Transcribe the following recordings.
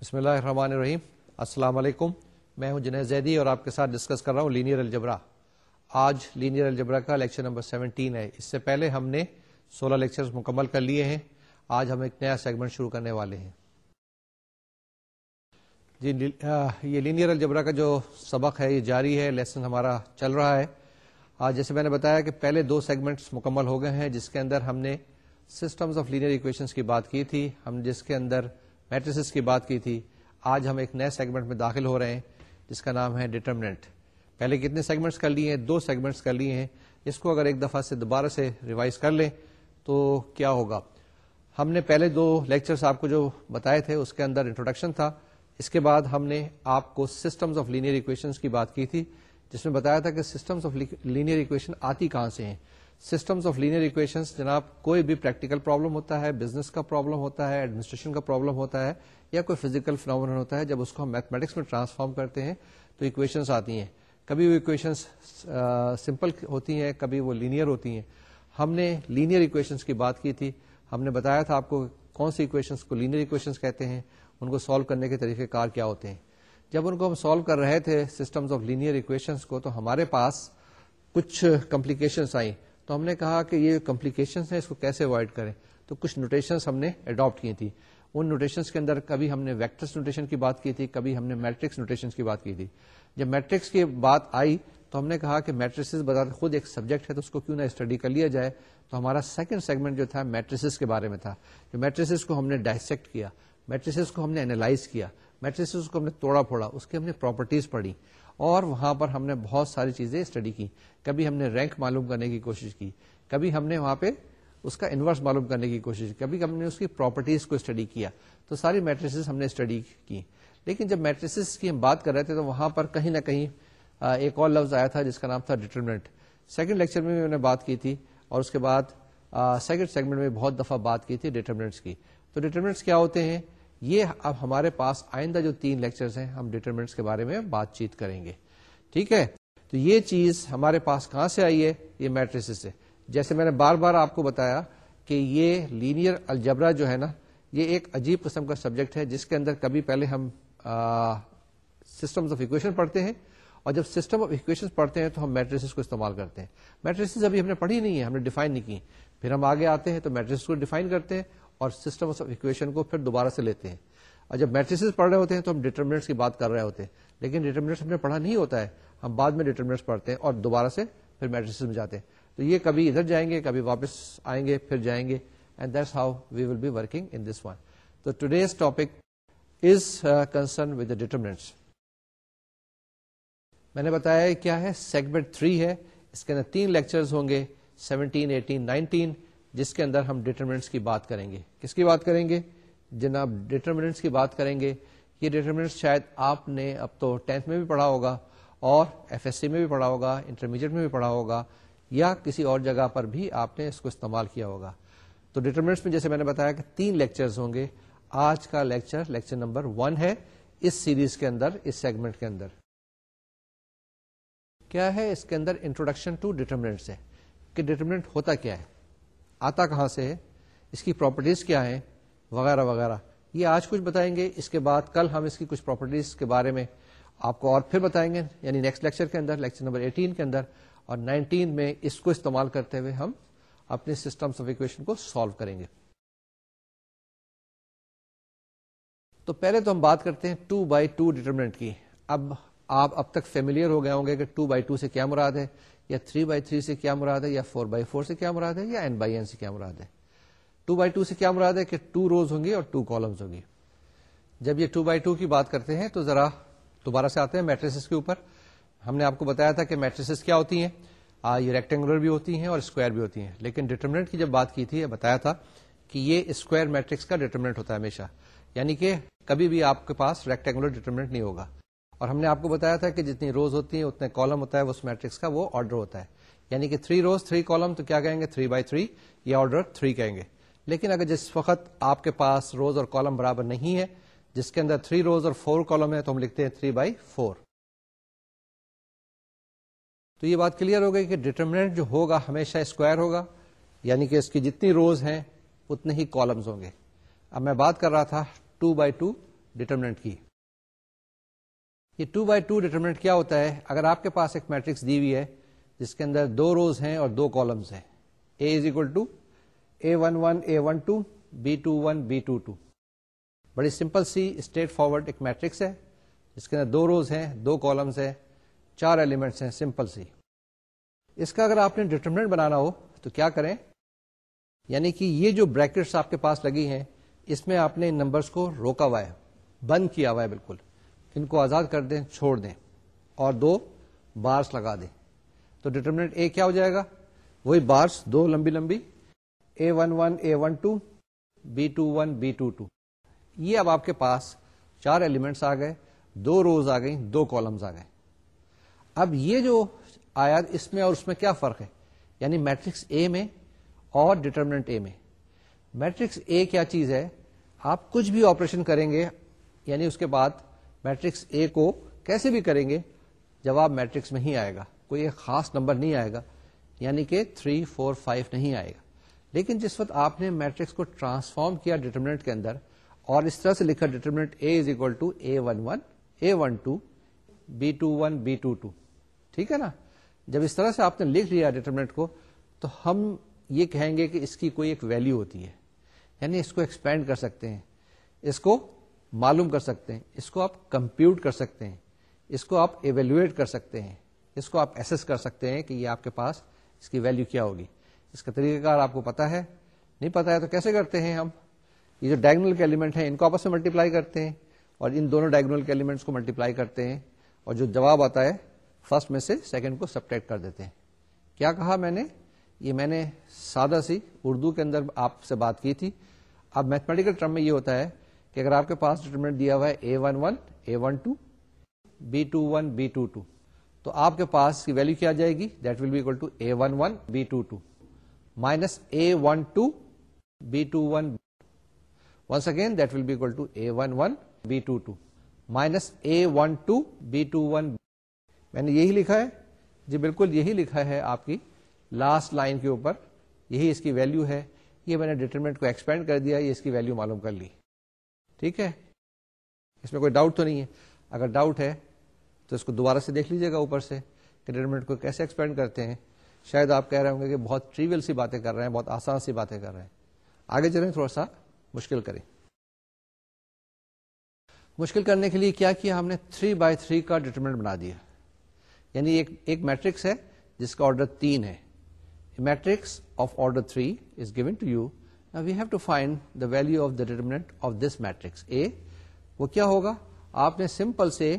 بسم اللہ الرحمن الرحیم۔ السلام علیکم۔ میں ہوں جنید زیدی اور آپ کے ساتھ ڈسکس کر رہا ہوں لینئر الجبرا۔ آج لینئر الجبرا کا لیکچر نمبر سیونٹین ہے۔ اس سے پہلے ہم نے سولہ لیکچر مکمل کر لیے ہیں۔ آج ہم ایک نیا سیگمنٹ شروع کرنے والے ہیں۔ جی یہ لینئر الجبرا کا جو سبق ہے، یہ جاری ہے، لیسن ہمارا چل رہا ہے۔ آج جیسے میں نے بتایا کہ پہلے دو سیگمنٹس مکمل ہو گئے ہیں، جس کے اندر ہم نے سسٹمز آف لینئر اکویشنس کی بات کی تھی۔ ہم جس کے اندر میٹریسز کی بات کی تھی، آج ہم ایک نئے سیگمنٹ میں داخل ہو رہے ہیں، جس کا نام ہے ڈیٹرمنٹ پہلے کتنے سیگمنٹس کر لیے ہیں؟ دو سیگمنٹس کر لیے ہیں۔ اس کو اگر ایک دفعہ سے دوبارہ سے ریوائز کر لیں تو کیا ہوگا؟ ہم نے پہلے دو لیکچرز آپ کو جو بتائے تھے، اس کے اندر انٹروڈکشن تھا۔ اس کے بعد ہم نے آپ کو سسٹمز آف لینئر اکویشنس کی بات کی تھی، جس میں بتایا تھا کہ سسٹمز آف لینئر اکویشن آتی کہاں سے ہیں۔ سسٹمز آف لینئر اکویشن جناب، کوئی بھی پریکٹیکل پرابلم ہوتا ہے بزنس کا پرابلم ہوتا ہے ایڈمنسٹریشن کا پرابلم ہوتا ہے، یا کوئی فزیکل فنامن ہوتا ہے، جب اس کو ہم میتھمیٹکس میں ٹرانسفارم کرتے ہیں، تو اکویشنس آتی ہیں۔ کبھی وہ اکویشنس سمپل ہوتی ہیں، کبھی وہ لینئر ہوتی ہیں۔ ہم نے لینئر اکویشنس کی بات کی تھی۔ ہم نے بتایا تھا آپ کو کون سی اکویشنس کو لینئر اکویشنس کہتے ہیں، ان کو سالو کرنے کے طریقے کار کیا ہوتے ہیں۔ جب ان کو ہم سالو کر رہے تھے سسٹمز آف لینئر اکویشنس کو، تو ہمارے پاس کچھ کمپلیکیشنس آئیں۔ تو ہم نے کہا کہ یہ کمپلیکیشن ہیں، اس کو کیسے اوائڈ کریں؟ تو کچھ نوٹیشنس ہم نے اڈاپٹ کی تھی ان نوٹیشنس کے اندر کبھی ہم نے ویکٹرس نوٹیشن کی بات کی تھی، کبھی ہم نے میٹرکس نوٹیشن کی بات کی تھی۔ جب میٹرکس کی بات آئی تو ہم نے کہا کہ میٹرس بتا خود ایک سبجیکٹ ہے تو اس کو کیوں نہ اسٹڈی کر لیا جائے۔ تو ہمارا سیکنڈ سیگمنٹ جو تھا میٹریس کے بارے میں تھا۔ جو میٹریس کو ہم نے ڈائسیکٹ کیا میٹریس کو ہم نے اینالائز کیا میٹریس کو ہم نے توڑا پھوڑا، اس کی ہم نے پراپرٹیز پڑھی۔ اور وہاں پر ہم نے بہت ساری چیزیں اسٹڈی کی۔ کبھی ہم نے رینک معلوم کرنے کی کوشش کی۔ کبھی ہم نے وہاں پہ اس کا انورس معلوم کرنے کی کوشش کی۔ کبھی ہم نے اس کی پراپرٹیز کو اسٹڈی کیا۔ تو ساری میٹریس ہم نے اسٹڈی کی۔ لیکن جب میٹریس کی ہم بات کر رہے تھے تو وہاں پر کہیں نہ کہیں ایک اور لفظ آیا تھا جس کا نام تھا ڈیٹرمنٹ سیکنڈ لیکچر میں بھی میں نے بات کی تھی اور اس کے بعد سیکنڈ سیگمنٹ میں بہت دفعہ بات کی تھی ڈیٹرمنٹس کی۔ تو ڈیٹرمنٹس کیا ہوتے ہیں؟ یہ اب ہمارے پاس آئندہ جو تین لیکچرز ہیں، ہم ڈیٹرمنٹس کے بارے میں بات چیت کریں گے۔ ٹھیک ہے؟ تو یہ چیز ہمارے پاس کہاں سے آئی ہے؟ یہ میٹریس سے۔ جیسے میں نے بار بار آپ کو بتایا کہ یہ لینئر الجبرا جو ہے نا، یہ ایک عجیب قسم کا سبجیکٹ ہے، جس کے اندر کبھی پہلے ہم سسٹم آف اکویشن پڑھتے ہیں۔ اور جب سسٹم آف اکویشن پڑھتے ہیں تو ہم میٹریس کو استعمال کرتے ہیں۔ میٹریس ابھی ہم نے پڑھی نہیں ہے ہم نے ڈیفائن نہیں کی۔ پھر ہم آگے آتے ہیں تو میٹریس کو ڈیفائن کرتے ہیں۔ اور سسٹم آف اکویشن کو پھر دوبارہ سے لیتے ہیں۔ اور جب میٹریس پڑھ رہے ہوتے ہیں تو ہم ڈیٹرمنٹس کی بات کر رہے ہوتے ہیں، لیکن ڈیٹرمنٹس ہم نے پڑھا نہیں ہوتا ہے۔ ہم بعد میں ڈیٹرمنٹس پڑھتے ہیں اور دوبارہ سے پھر میٹریس میں جاتے ہیں۔ تو یہ کبھی ادھر جائیں گے، کبھی واپس آئیں گے، پھر جائیں گے۔ And that's how we will be working in this one تو today's topic is concern with determinants میں نے بتایا کیا ہے؟ سیگمنٹ تھری ہے۔ اس کے اندر تین لیکچرز ہوں گے سیونٹین ایٹین نائنٹین جس کے اندر ہم ڈیٹرمنٹس کی بات کریں گے۔ کس کی بات کریں گے؟ جناب ڈیٹرمنٹس کی بات کریں گے۔ یہ ڈیٹرمنٹس شاید آپ نے اب تو ٹینتھ میں بھی پڑھا ہوگا اور ایف ایس سی میں بھی پڑھا ہوگا انٹرمیڈیٹ میں بھی پڑھا ہوگا یا کسی اور جگہ پر بھی آپ نے اس کو استعمال کیا ہوگا۔ تو ڈیٹرمنٹس میں جیسے میں نے بتایا کہ تین لیکچرز ہوں گے۔ آج کا لیکچر لیکچر نمبر ون ہے اس سیریز کے اندر، اس سیگمنٹ کے اندر۔ کیا ہے اس کے اندر انٹروڈکشن ٹو ڈیٹرمنٹ ہے؟ کہ ڈیٹرمنٹ ہوتا کیا ہے؟ آتا کہاں سے ہے؟ اس کی پراپرٹیز کیا ہیں؟ وغیرہ وغیرہ۔ یہ آج کچھ بتائیں گے، اس کے بعد کل ہم اس کی کچھ پراپرٹیز کے بارے میں آپ کو اور پھر بتائیں گے یعنی نیکسٹ لیکچر کے اندر لیکچر نمبر ایٹین کے اندر اور نائنٹین میں اس کو استعمال کرتے ہوئے ہم اپنے سسٹمس آف اکویشن کو سالو کریں گے۔ تو پہلے تو ہم بات کرتے ہیں ٹو بائی ٹو ڈیٹرمنٹ کی۔ اب آپ اب تک فیملیئر ہو گئے ہوں گے کہ ٹو بائی ٹو سے کیا مراد ہے۔ یا تھری بائی تھری سے کیا مراد ہے یا فور بائی فور سے کیا مراد ہے یا این بائی این سے کیا مراد ہے؟ ٹو بائی ٹو سے کیا مراد ہے کہ ٹو روز ہوں گی اور ٹو کالمس ہوں گی جب یہ ٹو بائی ٹو کی بات کرتے ہیں تو ذرا دوبارہ سے آتے ہیں میٹریس کے اوپر۔ ہم نے آپ کو بتایا تھا کہ میٹریس کیا ہوتی ہیں۔ یہ ریکٹینگولر بھی ہوتی ہیں اور اسکوائر بھی ہوتی ہیں۔ لیکن ڈیٹرمنٹ کی جب بات کی تھی بتایا تھا کہ یہ اسکوائر میٹرکس کا ڈیٹرمنٹ ہوتا ہے ہمیشہ۔ یعنی کہ کبھی بھی آپ کے پاس ریکٹینگولر ڈیٹرمنٹ نہیں ہوگا۔ اور ہم نے آپ کو بتایا تھا کہ جتنی روز ہوتی ہیں، اتنے کالم ہوتا ہے اس میٹرکس کا وہ آرڈر ہوتا ہے۔ یعنی کہ تھری روز تھری کالم تو کیا کہیں گے؟ تھری بائی تھری یہ آرڈر تھری کہیں گے۔ لیکن اگر جس وقت آپ کے پاس روز اور کالم برابر نہیں ہے جس کے اندر تھری روز اور فور کالم ہے تو ہم لکھتے ہیں تھری بائی فور تو یہ بات کلیئر ہو گئی کہ ڈیٹرمنٹ جو ہوگا، ہمیشہ اسکوائر ہوگا۔ یعنی کہ اس کی جتنی روز ہیں، اتنے ہی کالمز ہوں گے۔ اب میں بات کر رہا تھا ٹو بائی ٹو ڈیٹرمنٹ کی۔ یہ ٹو بائی ٹو ڈیٹرمنٹ کیا ہوتا ہے؟ اگر آپ کے پاس ایک میٹرکس دی ہوئی ہے، جس کے اندر دو روز ہیں اور دو کالمس ہیں۔ A is equal to A one one A one two B two one B two two بڑی سمپل سی اسٹریٹ فارورڈ ایک میٹرکس ہے، جس کے اندر دو روز ہیں، دو کالمس ہیں، چار ایلیمنٹس ہیں سمپل سی۔ اس کا اگر آپ نے ڈیٹرمنٹ بنانا ہو، تو کیا کریں؟ یعنی کہ یہ جو بریکٹس آپ کے پاس لگی ہیں، اس میں آپ نے ان نمبرس کو روکا ہوا ہے، بند کیا ہوا ہے بالکل۔ ان کو آزاد کر دیں، چھوڑ دیں اور دو بارس لگا دیں۔ تو ڈیٹرمنٹ اے کیا ہو جائے گا؟ وہی بارس دو لمبی لمبی۔ A one one A one two B two one B two two یہ اب آپ کے پاس چار ایلیمنٹس آ گئے، دو روز آ گئی دو کالمز آ گئے۔ اب یہ جو آیا اس میں اور اس میں کیا فرق ہے؟ یعنی میٹرکس اے میں اور ڈٹرمنٹ اے میں۔ میٹرکس اے کیا چیز ہے؟ آپ کچھ بھی آپریشن کریں گے یعنی اس کے بعد میٹرکس اے کو کیسے بھی کریں گے، جواب میٹرکس میں ہی آئے گا، کوئی ایک خاص نمبر نہیں آئے گا یعنی کہ 3 4 5 نہیں آئے گا۔ لیکن جس وقت آپ نے میٹرکس کو ٹرانسفارم کیا ڈیٹرمنٹ کے اندر اور اس طرح سے لکھا determinant A is equal to A one one, A one two, B two one, B two two, ٹھیک ہے نا؟ جب اس طرح سے آپ نے لکھ لیا ڈیٹرمنٹ کو تو ہم یہ کہیں گے کہ اس کی کوئی ایک ویلو ہوتی ہے یعنی اس کو ایکسپینڈ کر سکتے ہیں۔ اس کو معلوم کر سکتے ہیں، اس کو آپ کمپیوٹ کر سکتے ہیں، اس کو آپ ایویلویٹ کر سکتے ہیں، اس کو آپ ایسس کر سکتے ہیں کہ یہ آپ کے پاس اس کی ویلو کیا ہوگی۔ اس کا طریقہ کار آپ کو پتا ہے۔ نہیں پتا ہے تو کیسے کرتے ہیں ہم؟ یہ جو ڈائگنل کے ایلیمنٹ ہیں، ان کو آپس میں ملٹیپلائی کرتے ہیں اور ان دونوں ڈائگنل کے ایلیمنٹس کو ملٹیپلائی کرتے ہیں اور جو جواب آتا ہے فرسٹ میں سے سیکنڈ کو سبٹیکٹ کر دیتے ہیں۔ کیا کہا میں نے؟ یہ میں نے سادہ سی اردو کے اندر آپ سے بات کی تھی۔ اب میتھمیٹیکل ٹرم میں یہ ہوتا ہے کہ اگر آپ کے پاس ڈیٹرمنٹ دیا ہوا ہے A one one A one two B two one B two two تو آپ کے پاس کی ویلو کیا جائے گی؟ That will be equal to A one one B two two minus A one two B two one once again that will be equal to A one one B two two minus A one two B two one میں نے یہی لکھا ہے جی بالکل یہی لکھا ہے آپ کی لاسٹ لائن کے اوپر یہی اس کی ویلو ہے یہ میں نے ڈیٹرمنٹ کو ایکسپینڈ کر دیا یہ اس کی ویلو معلوم کر لی ٹھیک ہے؟ اس میں کوئی ڈاؤٹ تو نہیں ہے۔ اگر ڈاؤٹ ہے، تو اس کو دوبارہ سے دیکھ لیجیے گا اوپر سے کہ ڈیٹرمنٹ کو کیسے ایکسپینڈ کرتے ہیں۔ شاید آپ کہہ رہے ہوں گے کہ بہت ٹریول سی باتیں کر رہے ہیں، بہت آسان سی باتیں کر رہے ہیں۔ آگے چلیں تھوڑا سا، مشکل کریں۔ مشکل کرنے کے لیے کیا کیا؟ ہم نے تھری بائی تھری کا ڈیٹرمنٹ بنا دیا۔ یعنی ایک میٹرکس ہے جس کا آرڈر تین ہے۔ Matrix of order three is given to you we have to find the value of the determinant of this matrix A وہ کیا ہوگا؟ آپ نے سمپل سے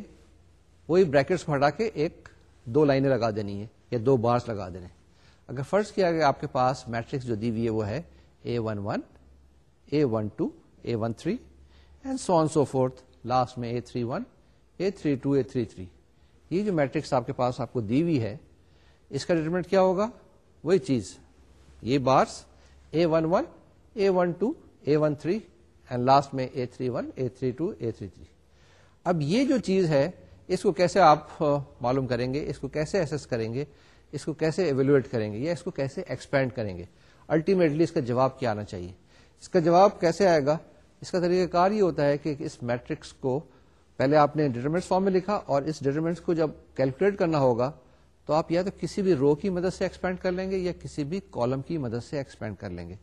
وہی بریکٹس کو ہٹا کے ایک دو لائنیں لگا دینی ہے یا دو بارس لگا دینے اگر فرض کیا گیا آپ کے پاس میٹرکس جو دی ہوئی ہے وہ ہے A one one A one two A one three and so on so forth last میں A three one A three two A three three یہ جو میٹرکس آپ کے پاس آپ کو دی ہوئی ہے، اس کا ڈیٹرمنٹ کیا ہوگا؟ وہی چیز، یہ بارس A one one A one two A one three and last میں A three one A three two A three three اب یہ جو چیز ہے، اس کو کیسے آپ معلوم کریں گے؟ اس کو کیسے ایسس کریں گے؟ اس کو کیسے ایویلویٹ کریں گے؟ یا اس کو کیسے ایکسپینڈ کریں گے؟ الٹیمیٹلی اس کا جواب کیا آنا چاہیے؟ اس کا جواب کیسے آئے گا؟ اس کا طریقہ کار یہ ہوتا ہے کہ اس میٹرکس کو پہلے آپ نے ڈیٹرمنٹ فارم میں لکھا، اور اس ڈیٹرمنٹ کو جب کیلکولیٹ کرنا ہوگا، تو آپ یا تو کسی بھی رو کی مدد سے ایکسپینڈ کر لیں گے، یا کسی بھی کالم کی مدد سے ایکسپینڈ کر لیں گے۔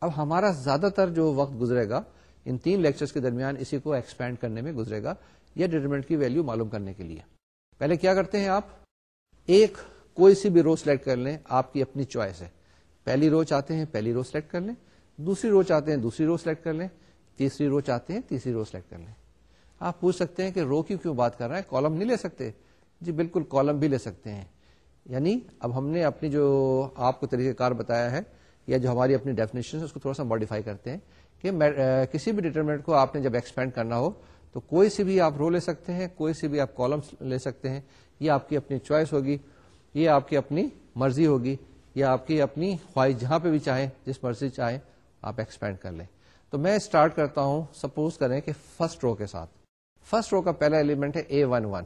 اب ہمارا زیادہ تر جو وقت گزرے گا، ان تین لیکچرز کے درمیان اسی کو ایکسپینڈ کرنے میں گزرے گا یا ڈیٹرمنٹ کی ویلو معلوم کرنے کے لیے۔ پہلے کیا کرتے ہیں آپ؟ ایک کوئی سی بھی رو سلیکٹ کر لیں، آپ کی اپنی چوائس ہے۔ پہلی رو چاہتے ہیں، پہلی رو سلیکٹ کر لیں۔ دوسری رو چاہتے ہیں، دوسری رو سلیکٹ کر لیں۔ تیسری رو چاہتے ہیں، تیسری رو سلیکٹ کر لیں۔ آپ پوچھ سکتے ہیں کہ رو کی کیوں بات کر رہے ہیں کالم نہیں لے سکتے۔ جی بالکل کالم بھی لے سکتے ہیں۔ یعنی اب ہم نے اپنی جو آپ کو طریقہ کار بتایا ہے یا جو ہماری اپنی ڈیفینیشن اس کو تھوڑا سا ماڈیفائی کرتے ہیں کہ کسی بھی ڈیٹرمنٹ کو آپ نے جب ایکسپینڈ کرنا ہو، تو کوئی سی بھی آپ رو لے سکتے ہیں، کوئی سی بھی آپ کالم لے سکتے ہیں، یہ آپ کی اپنی چوائس ہوگی، یہ آپ کی اپنی مرضی ہوگی، یا آپ کی اپنی خواہش جہاں پہ بھی چاہیں، جس مرضی چاہیں، آپ ایکسپینڈ کر لیں۔ تو میں اسٹارٹ کرتا ہوں سپوز کریں کہ فرسٹ رو کے ساتھ۔ فرسٹ رو کا پہلا ایلیمنٹ ہے اے ون ون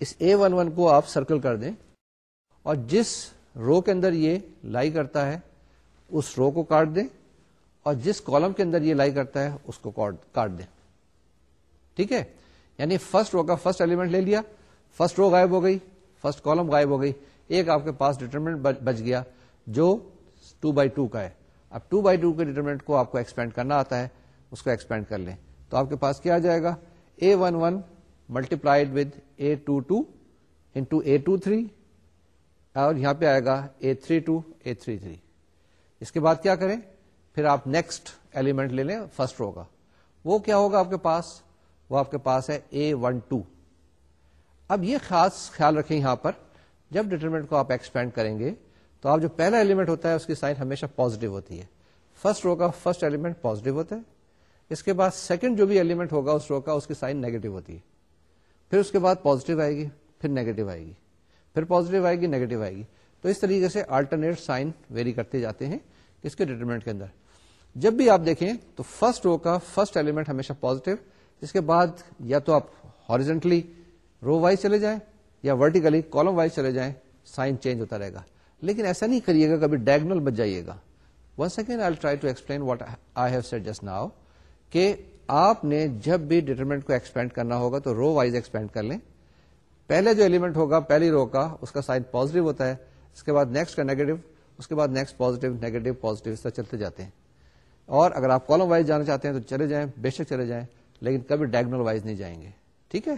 اس اے ون ون کو آپ سرکل کر دیں اور جس رو کے اندر یہ لائی کرتا ہے اس رو کو کاٹ دیں اور جس کالم کے اندر یہ لائی کرتا ہے اس کو کاٹ دیں۔ ٹھیک ہے؟ یعنی فرسٹ رو کا فرسٹ ایلیمنٹ لے لیا۔ فرسٹ رو غائب ہو گئی۔ فرسٹ کالم غائب ہو گئی۔ ایک آپ کے پاس ڈیٹرمنٹ بچ گیا جو ٹو بائی ٹو کا ہے۔ اب ٹو بائی ٹو کے ڈیٹرمنٹ کو آپ کو ایکسپینڈ کرنا آتا ہے۔ اس کو ایکسپینڈ کر لیں۔ تو آپ کے پاس کیا آ جائے گا؟ A one one multiplied with A two two into A two three اور یہاں پہ آئے گا A three two A three three اس کے بعد کیا کریں؟ پھر آپ نیکسٹ ایلیمنٹ لے لیں فرسٹ رو کا۔ وہ کیا ہوگا آپ کے پاس؟ وہ آپ کے پاس ہے اے ون ٹو اب یہ خاص خیال رکھیں یہاں پر، جب ڈیٹرمنٹ کو آپ ایکسپینڈ کریں گے، تو آپ جو پہلا ایلیمنٹ ہوتا ہے، اس کی سائن ہمیشہ پوزیٹو ہوتی ہے۔ فرسٹ رو کا فرسٹ ایلیمنٹ پوزیٹو ہوتا ہے۔ اس کے بعد سیکنڈ جو بھی ایلیمنٹ ہوگا اس رو کا، اس کی سائن نیگیٹو ہوتی ہے۔ پھر اس کے بعد پوزیٹو آئے گی، پھر نیگیٹو آئے گی۔ پھر پوزیٹو آئے گی نیگیٹو آئے گی۔ تو اس طریقے سے آلٹرنیٹ سائن ویری کرتے جاتے ہیں۔ اس کے ڈیٹرمنٹ کے اندر۔ جب بھی آپ دیکھیں تو فرسٹ رو کا فرسٹ ایلیمنٹ ہمیشہ پوزیٹو اس کے بعد یا تو آپ ہارجنٹلی رو وائز چلے جائیں یا ورٹیکلی کالم وائز چلے جائیں سائن چینج ہوتا رہے گا۔ لیکن ایسا نہیں کریے گا، کبھی ڈائگنل بچ جائیے گا۔ One second I try to explain what I have said just now کہ آپ نے جب بھی ڈیٹرمنٹ کو ایکسپینڈ کرنا ہوگا تو رو وائز ایکسپینڈ کر لیں۔ پہلے جو ایلیمنٹ ہوگا، پہلی رو کا، اس کا سائن پوزیٹو ہوتا ہے۔ اس کے بعد نیکسٹ کا نیگیٹو اس کے بعد نیکسٹ پوزیٹو نیگیٹو پوزیٹو اس طرح چلتے جاتے ہیں۔ اور اگر آپ کالم وائز جانا چاہتے ہیں تو چلے جائیں، بے شک چلے جائیں، لیکن کبھی ڈائگنل وائز نہیں جائیں گے۔ ٹھیک ہے؟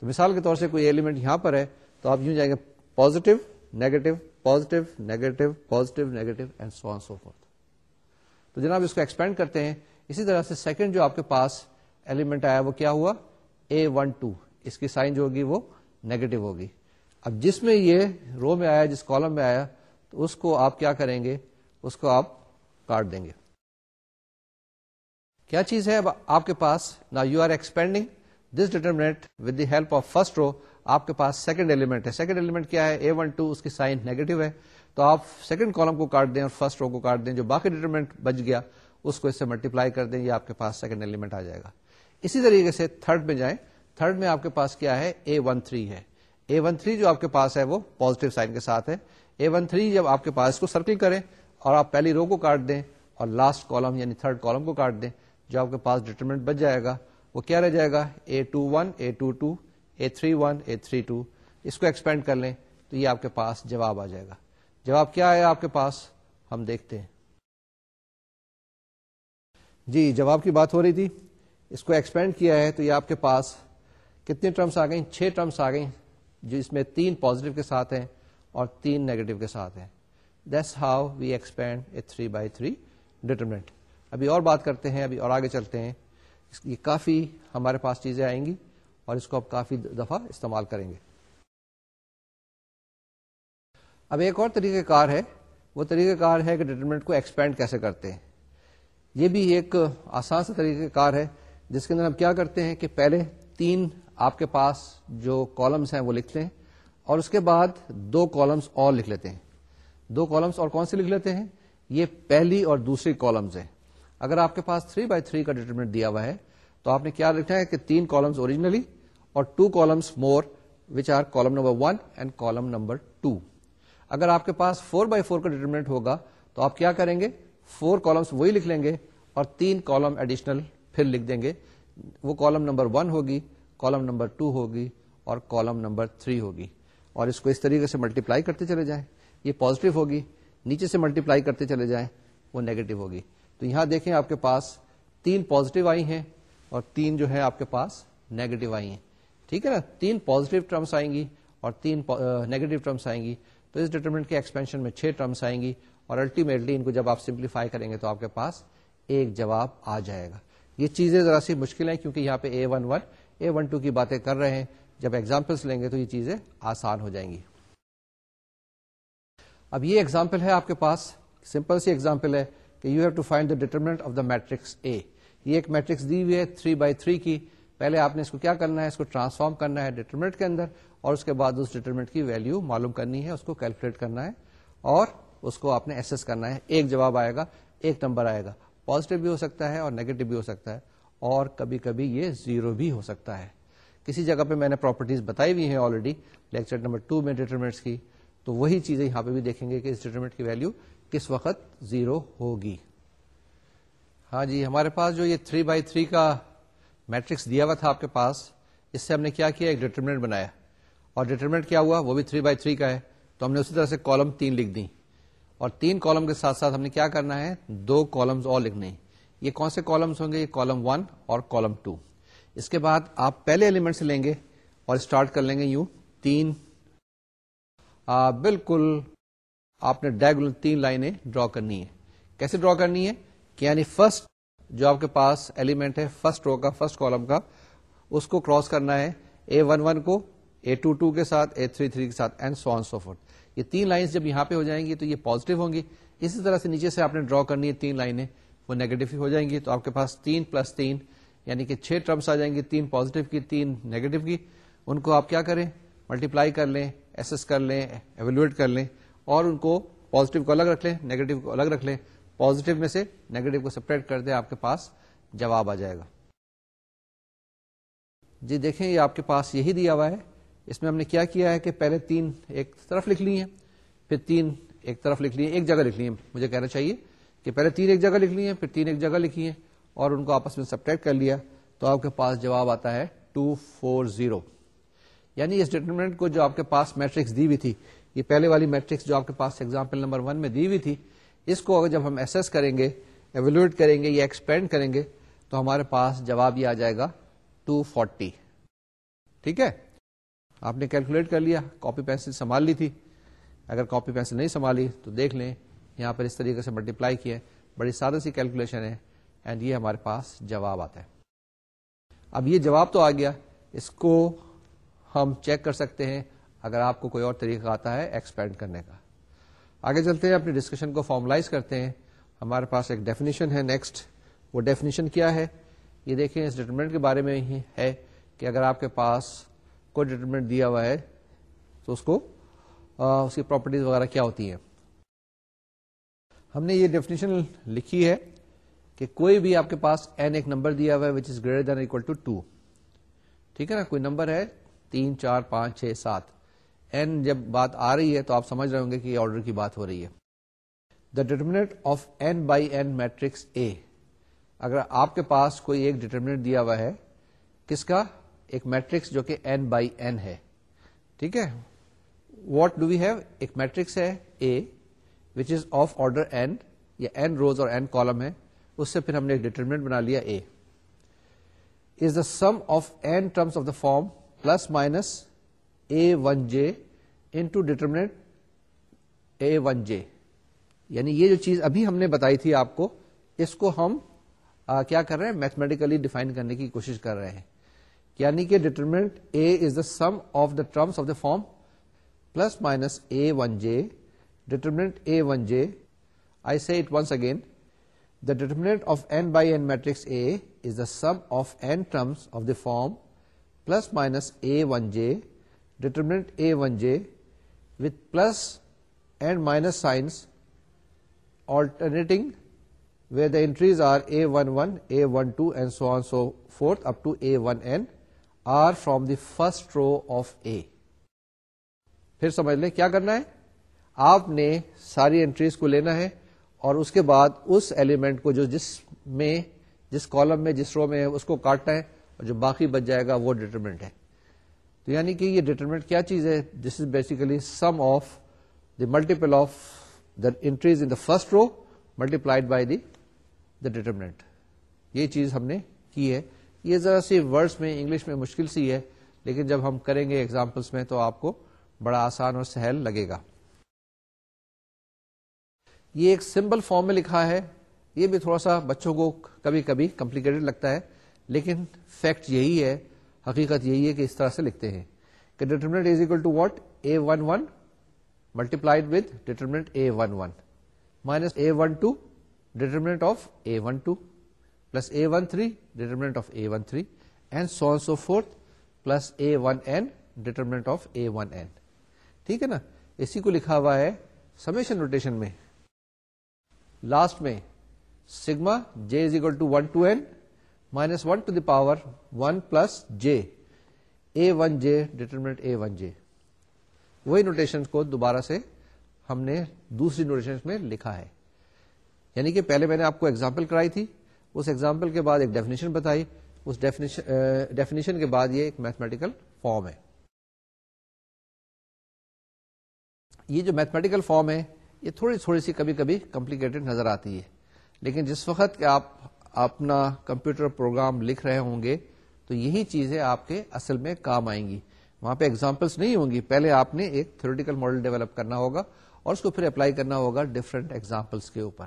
تو مثال کے طور سے کوئی ایلیمنٹ یہاں پر ہے، تو آپ یوں جائیں گے positive negative positive negative positive negative and so on so forth تو جناب اس کو ایکسپینڈ کرتے ہیں۔ اسی طرح سے سیکنڈ جو آپ کے پاس ایلیمنٹ آیا، وہ کیا ہوا؟ اے ون ٹو اس کی سائن جو ہوگی وہ نیگیٹو ہوگی۔ اب جس میں یہ رو میں آیا، جس کالم میں آیا تو اس کو آپ کیا کریں گے؟ اس کو آپ کاٹ دیں گے۔ کیا چیز ہے اب آپ کے پاس؟ نا you are expanding this determinant with the help of first row آپ کے پاس سیکنڈ ایلیمنٹ ہے۔ سیکنڈ ایلیمنٹ کیا ہے؟ اے ون ٹو اس کی سائن نیگیٹو ہے۔ تو آپ سیکنڈ کالم کو کاٹ دیں اور فرسٹ رو کو کاٹ دیں۔ جو باقی ڈیٹرمنٹ بچ گیا، اس کو اس سے ملٹیپلائی کر دیں، یہ آپ کے پاس سیکنڈ ایلیمنٹ آ جائے گا۔ اسی طریقے سے تھرڈ میں جائیں۔ تھرڈ میں آپ کے پاس کیا ہے؟ اے ون تھری ہے۔ اے ون تھری جو آپ کے پاس ہے، وہ پوزیٹو سائن کے ساتھ ہے۔ اے ون تھری جب آپ کے پاس اس کو سرکل کریں اور آپ پہلی رو کو کاٹ دیں اور لاسٹ کالم یعنی تھرڈ کالم کو کاٹ دیں، جو آپ کے پاس ڈیٹرمنٹ بچ جائے گا، وہ کیا رہ جائے گا؟ A two one A two two A three one A three two اس کو ایکسپینڈ کر لیں تو یہ آپ کے پاس جواب آ جائے گا۔ جواب کیا ہے آپ کے پاس؟ ہم دیکھتے ہیں۔ جی جواب کی بات ہو رہی تھی۔ اس کو ایکسپینڈ کیا ہے تو یہ آپ کے پاس کتنی ٹرمس آ گئی چھ ٹرمس آ گئی جو اس میں تین پوزیٹو کے ساتھ ہیں۔ اور تین نیگیٹو کے ساتھ ہیں۔ That's how we expand a three by three determinant ابھی اور بات کرتے ہیں، ابھی اور آگے چلتے ہیں۔ یہ کافی ہمارے پاس چیزیں آئیں گی اور اس کو اب کافی دفعہ استعمال کریں گے۔ اب ایک اور طریقہ کار ہے۔ وہ طریقہ کار ہے کہ ڈیٹرمنٹ کو ایکسپینڈ کیسے کرتے ہیں۔ یہ بھی ایک آسان سا طریقہ کار ہے۔ جس کے اندر ہم کیا کرتے ہیں کہ پہلے تین آپ کے پاس جو کالمس ہیں وہ لکھتے ہیں اور اس کے بعد دو کالمس اور لکھ لیتے ہیں۔ دو کالمس اور کون سے لکھ لیتے ہیں؟ یہ پہلی اور دوسری کالمز ہیں۔ اگر آپ کے پاس 3 بائی تھری کا ڈیٹرمنٹ دیا ہوا ہے، تو آپ نے کیا لکھنا ہے کہ تین کالمس اوریجنلی اور two columns more which are column number one and column number two اگر آپ کے پاس فور بائی فور کا ڈیٹرمنٹ ہوگا، تو آپ کیا کریں گے؟ فور کالمس وہی لکھ لیں گے اور تین کالم ایڈیشنل پھر لکھ دیں گے۔ وہ کالم نمبر ون ہوگی کالم نمبر ٹو ہوگی اور کالم نمبر تھری ہوگی۔ اور اس کو اس طریقے سے ملٹیپلائی کرتے چلے جائیں۔ یہ پوزیٹو ہوگی، نیچے سے ملٹیپلائی کرتے چلے جائیں، وہ نیگیٹو ہوگی۔ تو یہاں دیکھیں آپ کے پاس تین پوزیٹو آئی ہیں اور تین جو ہے آپ کے پاس نیگیٹو آئی ہیں۔ ٹھیک ہے نا؟ تین پوزیٹو ٹرمس آئیں گی اور تین نیگیٹو ٹرمس آئیں گی۔ تو اس ڈیٹرمنٹ کے ایکسپینشن میں چھ ٹرمس آئیں گی اور الٹیمیٹلی ان کو جب آپ سمپلیفائی کریں گے تو آپ کے پاس ایک جواب آ جائے گا۔ یہ چیزیں ذرا سی مشکل ہیں کیونکہ یہاں پہ A one one A one two کی باتیں کر رہے ہیں۔ جب ایگزامپلس لیں گے تو یہ چیزیں آسان ہو جائیں گی۔ اب یہ ایگزامپل ہے آپ کے پاس سمپل سی ایگزامپل ہے کہ you have to find the determinant of the matrix A یہ ایک میٹرکس دی ہوئی ہے تھری بائی تھری کی۔ پہلے آپ نے اس کو کیا کرنا ہے؟ اس کو ٹرانسفارم کرنا ہے ڈیٹرمنٹ کے اندر اور اس کے بعد اس ڈیٹرمنٹ کی ویلو معلوم کرنی ہے، اس کو کیلکولیٹ کرنا ہے اور اس کو آپ نے ایسس کرنا ہے۔ ایک جواب آئے گا، ایک نمبر آئے گا۔ پازیٹو بھی ہو سکتا ہے اور نیگیٹو بھی ہو سکتا ہے اور کبھی کبھی یہ زیرو بھی ہو سکتا ہے۔ کسی جگہ پہ میں نے پراپرٹیز بتائی ہوئی ہیں آلریڈی لیکچر نمبر ٹو میں ڈیٹرمنٹس کی، تو وہی چیزیں یہاں پہ بھی دیکھیں گے کہ اس ڈیٹرمنٹ کی ویلو کس وقت زیرو ہوگی۔ ہاں جی ہمارے پاس جو یہ تھری بائی تھری کا میٹرکس دیا ہوا تھا آپ کے پاس، اس سے ہم نے کیا کیا؟ ایک ڈیٹرمنٹ بنایا۔ اور ڈیٹرمنٹ کیا ہوا؟ وہ بھی تھری بائی تھری کا ہے۔ تو ہم نے اسی طرح سے کالم تین لکھ دی۔ اور تین کالم کے ساتھ ساتھ ہم نے کیا کرنا ہے؟ دو کالمز اور لکھنے۔ یہ کون سے کالمس ہوں گے؟ یہ کالم ون اور کالم ٹو اس کے بعد آپ پہلے ایلیمنٹ سے لیں گے اور اسٹارٹ کر لیں گے یوں. تین. بالکل آپ نے ڈائگل تین لائنیں ڈرا کرنی ہے کیسے ڈرا کرنی ہے کہ یعنی فرسٹ جو آپ کے پاس ایلیمنٹ ہے فرسٹ رو کا فرسٹ کالم کا، اس کو کراس کرنا ہے اے ون ون کو اے ٹو ٹو کے ساتھ اے تھری تھری کے ساتھ and so on so forth یہ تین لائنس جب یہاں پہ ہو جائیں گی تو یہ پازیٹو ہوں گی. اسی طرح سے نیچے سے آپ نے ڈرا کرنی ہے تین لائنیں، وہ نیگیٹو ہو جائیں گی. تو آپ کے پاس تین پلس تین یعنی کہ چھ ٹرمس آ جائیں گی، تین پازیٹو کی، تین نیگیٹو کی، ان کو آپ کیا کریں؟ ملٹیپلائی کر لیں ایس کر لیں ایویلویٹ کر لیں اور ان کو پازیٹو کو الگ رکھ لیں نیگیٹو کو الگ رکھ لیں۔ پازیٹو میں سے نیگیٹو کو سپریٹ کر دیں، آپ کے پاس جواب آ جائے گا۔ جی دیکھیں، یہ آپ کے پاس یہی دیا ہوا ہے۔ اس میں ہم نے کیا کیا ہے کہ پہلے تین ایک طرف لکھ لی ہیں، پھر تین ایک طرف لکھ لی ایک جگہ لکھ لی ہے مجھے کہنا چاہیے کہ پہلے تین ایک جگہ لکھ لی ہیں، پھر تین ایک جگہ لکھی ہے اور ان کو آپس میں سبٹیکٹ کر لیا، تو آپ کے پاس جواب آتا ہے ٹو فور زیرو۔ یعنی اس ڈیٹرمنٹ کو جو آپ کے پاس میٹرکس دی ہوئی تھی، یہ پہلے والی میٹرکس جو آپ کے پاس ایگزامپل نمبر ون میں دی ہوئی تھی، اس کو اگر جب ہم ایس کریں گے ایویلویٹ کریں گے یا ایکسپینڈ کریں گے، تو ہمارے پاس جواب یہ آ جائے گا ٹو فورٹی۔ ٹھیک ہے؟ آپ نے کیلکولیٹ کر لیا کاپی پینسل سنبھال لی تھی۔ اگر کاپی پینسل نہیں سنبھالی، تو دیکھ لیں، یہاں پر اس طریقے سے ملٹیپلائی کیا بڑی سادہ سی کیلکولیشن ہے۔ اینڈ یہ ہمارے پاس جواب آتا ہے۔ اب یہ جواب تو آ گیا۔ اس کو ہم چیک کر سکتے ہیں اگر آپ کو کوئی اور طریقہ آتا ہے ایکسپینڈ کرنے کا۔ آگے چلتے ہیں اپنی ڈسکشن کو فارملائز کرتے ہیں۔ ہمارے پاس ایک ڈیفینیشن ہے نیکسٹ وہ ڈیفینیشن کیا ہے؟ یہ دیکھیں اس ڈیٹرمنٹ کے بارے میں ہی ہے کہ اگر آپ کے پاس کوئی ڈیٹرمنٹ دیا ہوا ہے تو اس کو آ, اس کی پراپرٹیز وغیرہ کیا ہوتی ہیں؟ ہم نے یہ ڈیفینیشن لکھی ہے۔ کہ کوئی بھی آپ کے پاس این ایک نمبر دیا ہوا ہے which is greater than equal to two ٹھیک ہے نا؟ کوئی نمبر ہے؟ تین، چار، پانچ، چھ، سات. این جب بات آ رہی ہے تو آپ سمجھ رہے ہوں گے کہ یہ آرڈر کی بات ہو رہی ہے. The determinant of n by n matrix A اگر آپ کے پاس کوئی ایک ڈیٹرمنٹ دیا ہوا ہے، کس کا؟ ایک میٹرکس جو کہ این بائی این ہے. ٹھیک ہے؟ واٹ ڈو وی ہیو ایک میٹرکس ہے A which is of order n یا این روز اور این کالم ہے. اس سے پھر ہم نے ایک ڈیٹرمنٹ بنا لیا A is the sum of n terms of the form plus minus A one j into determinant A one j یعنی یہ جو چیز ابھی ہم نے بتائی تھی آپ کو اس کو ہم آ, کیا کر رہے ہیں؟ میتھمیٹیکلی ڈیفائن کرنے کی کوشش کر رہے ہیں۔ یعنی کہ determinant A is the sum of the terms of the form plus minus A one j determinant A one j I see it once again the determinant of n by n matrix A is the sum of n terms of the form plus minus A one j determinant A one j with plus and minus signs alternating where the entries are A one one A one two and so on so forth up to A one n are from the first row of A پھر سمجھ لیں کیا کرنا ہے آپ نے ساری entries کو لینا ہے اور اس کے بعد اس ایلیمنٹ کو جو جس میں، جس کالم میں، جس رو میں ہے، اس کو کاٹنا ہے اور جو باقی بچ جائے گا وہ ڈیٹرمنٹ ہے۔ تو یعنی کہ یہ ڈیٹرمنٹ کیا چیز ہے؟ This is basically sum of the multiple of the entries in the first row multiplied by the the determinant یہ چیز ہم نے کی ہے۔ یہ ذرا سی ورڈس میں انگلش میں مشکل سی ہے، لیکن جب ہم کریں گے ایگزامپلس میں تو آپ کو بڑا آسان اور سہل لگے گا۔ یہ ایک سمپل فارم میں لکھا ہے۔ یہ بھی تھوڑا سا بچوں کو کبھی کبھی کمپلیکیٹڈ لگتا ہے، لیکن فیکٹ یہی ہے، حقیقت یہی ہے کہ اس طرح سے لکھتے ہیں۔ کہ determinant is equal to what A one one multiplied with determinant A one one minus A one two determinant of A one two plus A one three determinant of A one three and so so forth plus A one n determinant of A one n ٹھیک ہے نا؟ اسی کو لکھا ہوا ہے summation rotation میں۔ Last میں sigma j is equal to one two n minus one to the power one plus j A one j determinant A one j وہی نوٹیشن کو دوبارہ سے ہم نے دوسری نوٹیشن میں لکھا ہے یعنی کہ پہلے میں نے آپ کو ایگزامپل کرائی تھی اس ایگزامپل کے بعد ایک ڈیفینیشن بتائی اس ڈیفینیشن کے بعد یہ ایک میتھمیٹیکل فارم ہے یہ جو میتھمیٹیکل فارم ہے یہ تھوڑی تھوڑی سی کبھی کبھی کمپلیکیٹڈ نظر آتی ہے۔ لیکن جس وقت کہ آپ اپنا کمپیوٹر پروگرام لکھ رہے ہوں گے، تو یہی چیزیں آپ کے اصل میں کام آئیں گی۔ وہاں پہ ایگزامپلس نہیں ہوں گی۔ پہلے آپ نے ایک تھوریٹیکل ماڈل ڈیولپ کرنا ہوگا اور اس کو پھر اپلائی کرنا ہوگا ڈفرنٹ ایگزامپلس کے اوپر۔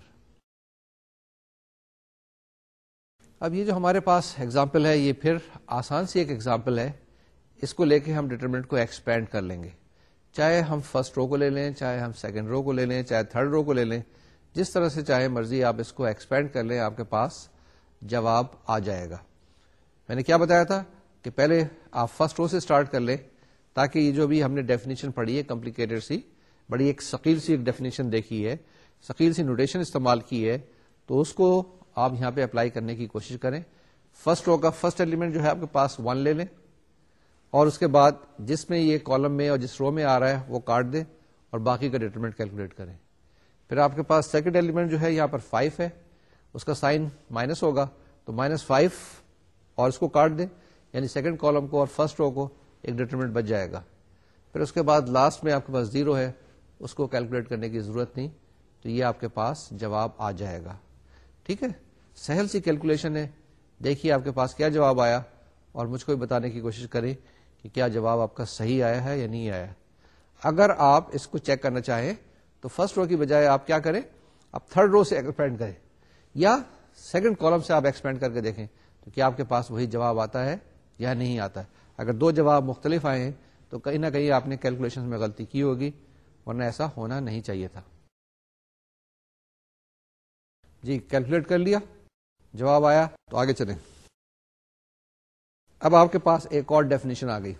اب یہ جو ہمارے پاس ایگزامپل ہے، یہ پھر آسان سی ایک ایگزامپل ہے۔ اس کو لے کے ہم ڈیٹرمنٹ کو ایکسپینڈ کر لیں گے۔ چاہے ہم فرسٹ رو کو لے لیں، چاہے ہم سیکنڈ رو کو لے لیں، چاہے تھرڈ رو کو لے لیں، جس طرح سے چاہے مرضی آپ اس کو ایکسپینڈ کر لیں، آپ کے پاس جواب آ جائے گا۔ میں نے کیا بتایا تھا کہ پہلے آپ فرسٹ رو سے اسٹارٹ کر لیں تاکہ یہ جو بھی ہم نے ڈیفینیشن پڑھی ہے کمپلیکیٹڈ سی، بڑی ایک ثقیل سی ایک ڈیفینیشن دیکھی ہے، ثقیل سی نوٹیشن استعمال کی ہے، تو اس کو آپ یہاں پہ اپلائی کرنے کی کوشش کریں۔ فرسٹ رو کا فرسٹ ایلیمنٹ جو ہے، آپ کے پاس ون لے لیں۔ اور اس کے بعد جس میں یہ کالم میں اور جس رو میں آ رہا ہے وہ کاٹ دیں اور باقی کا ڈیٹرمنٹ کیلکولیٹ کریں۔ پھر آپ کے پاس سیکنڈ ایلیمنٹ جو ہے یہاں پر فائیو ہے۔ اس کا سائن مائنس ہوگا۔ تو مائنس فائیو اور اس کو کاٹ دیں۔ یعنی سیکنڈ کالم کو اور فرسٹ رو کو ایک ڈیٹرمنٹ بچ جائے گا۔ پھر اس کے بعد لاسٹ میں آپ کے پاس زیرو ہے۔ اس کو کیلکولیٹ کرنے کی ضرورت نہیں۔ تو یہ آپ کے پاس جواب آ جائے گا۔ ٹھیک ہے؟ سہل سی کیلکولیشن ہے۔ دیکھیے آپ کے پاس کیا جواب آیا اور مجھ کو بھی بتانے کی کوشش کریں۔ کہ کیا جواب آپ کا صحیح آیا ہے یا نہیں آیا اگر آپ اس کو چیک کرنا چاہیں تو فرسٹ رو کی بجائے آپ کیا کریں؟ آپ تھرڈ رو سے ایکسپینڈ کریں یا سیکنڈ کالم سے آپ ایکسپینڈ کر کے دیکھیں تو کیا آپ کے پاس وہی جواب آتا ہے یا نہیں آتا ہے؟ اگر دو جواب مختلف آئے ہیں تو کہیں نہ کہیں آپ نے کیلکولیشن میں غلطی کی ہوگی، ورنہ ایسا ہونا نہیں چاہیے تھا۔ جی کیلکولیٹ کر لیا، جواب آیا، تو آگے چلیں۔ اب آپ کے پاس ایک اور ڈیفینیشن آ گئی.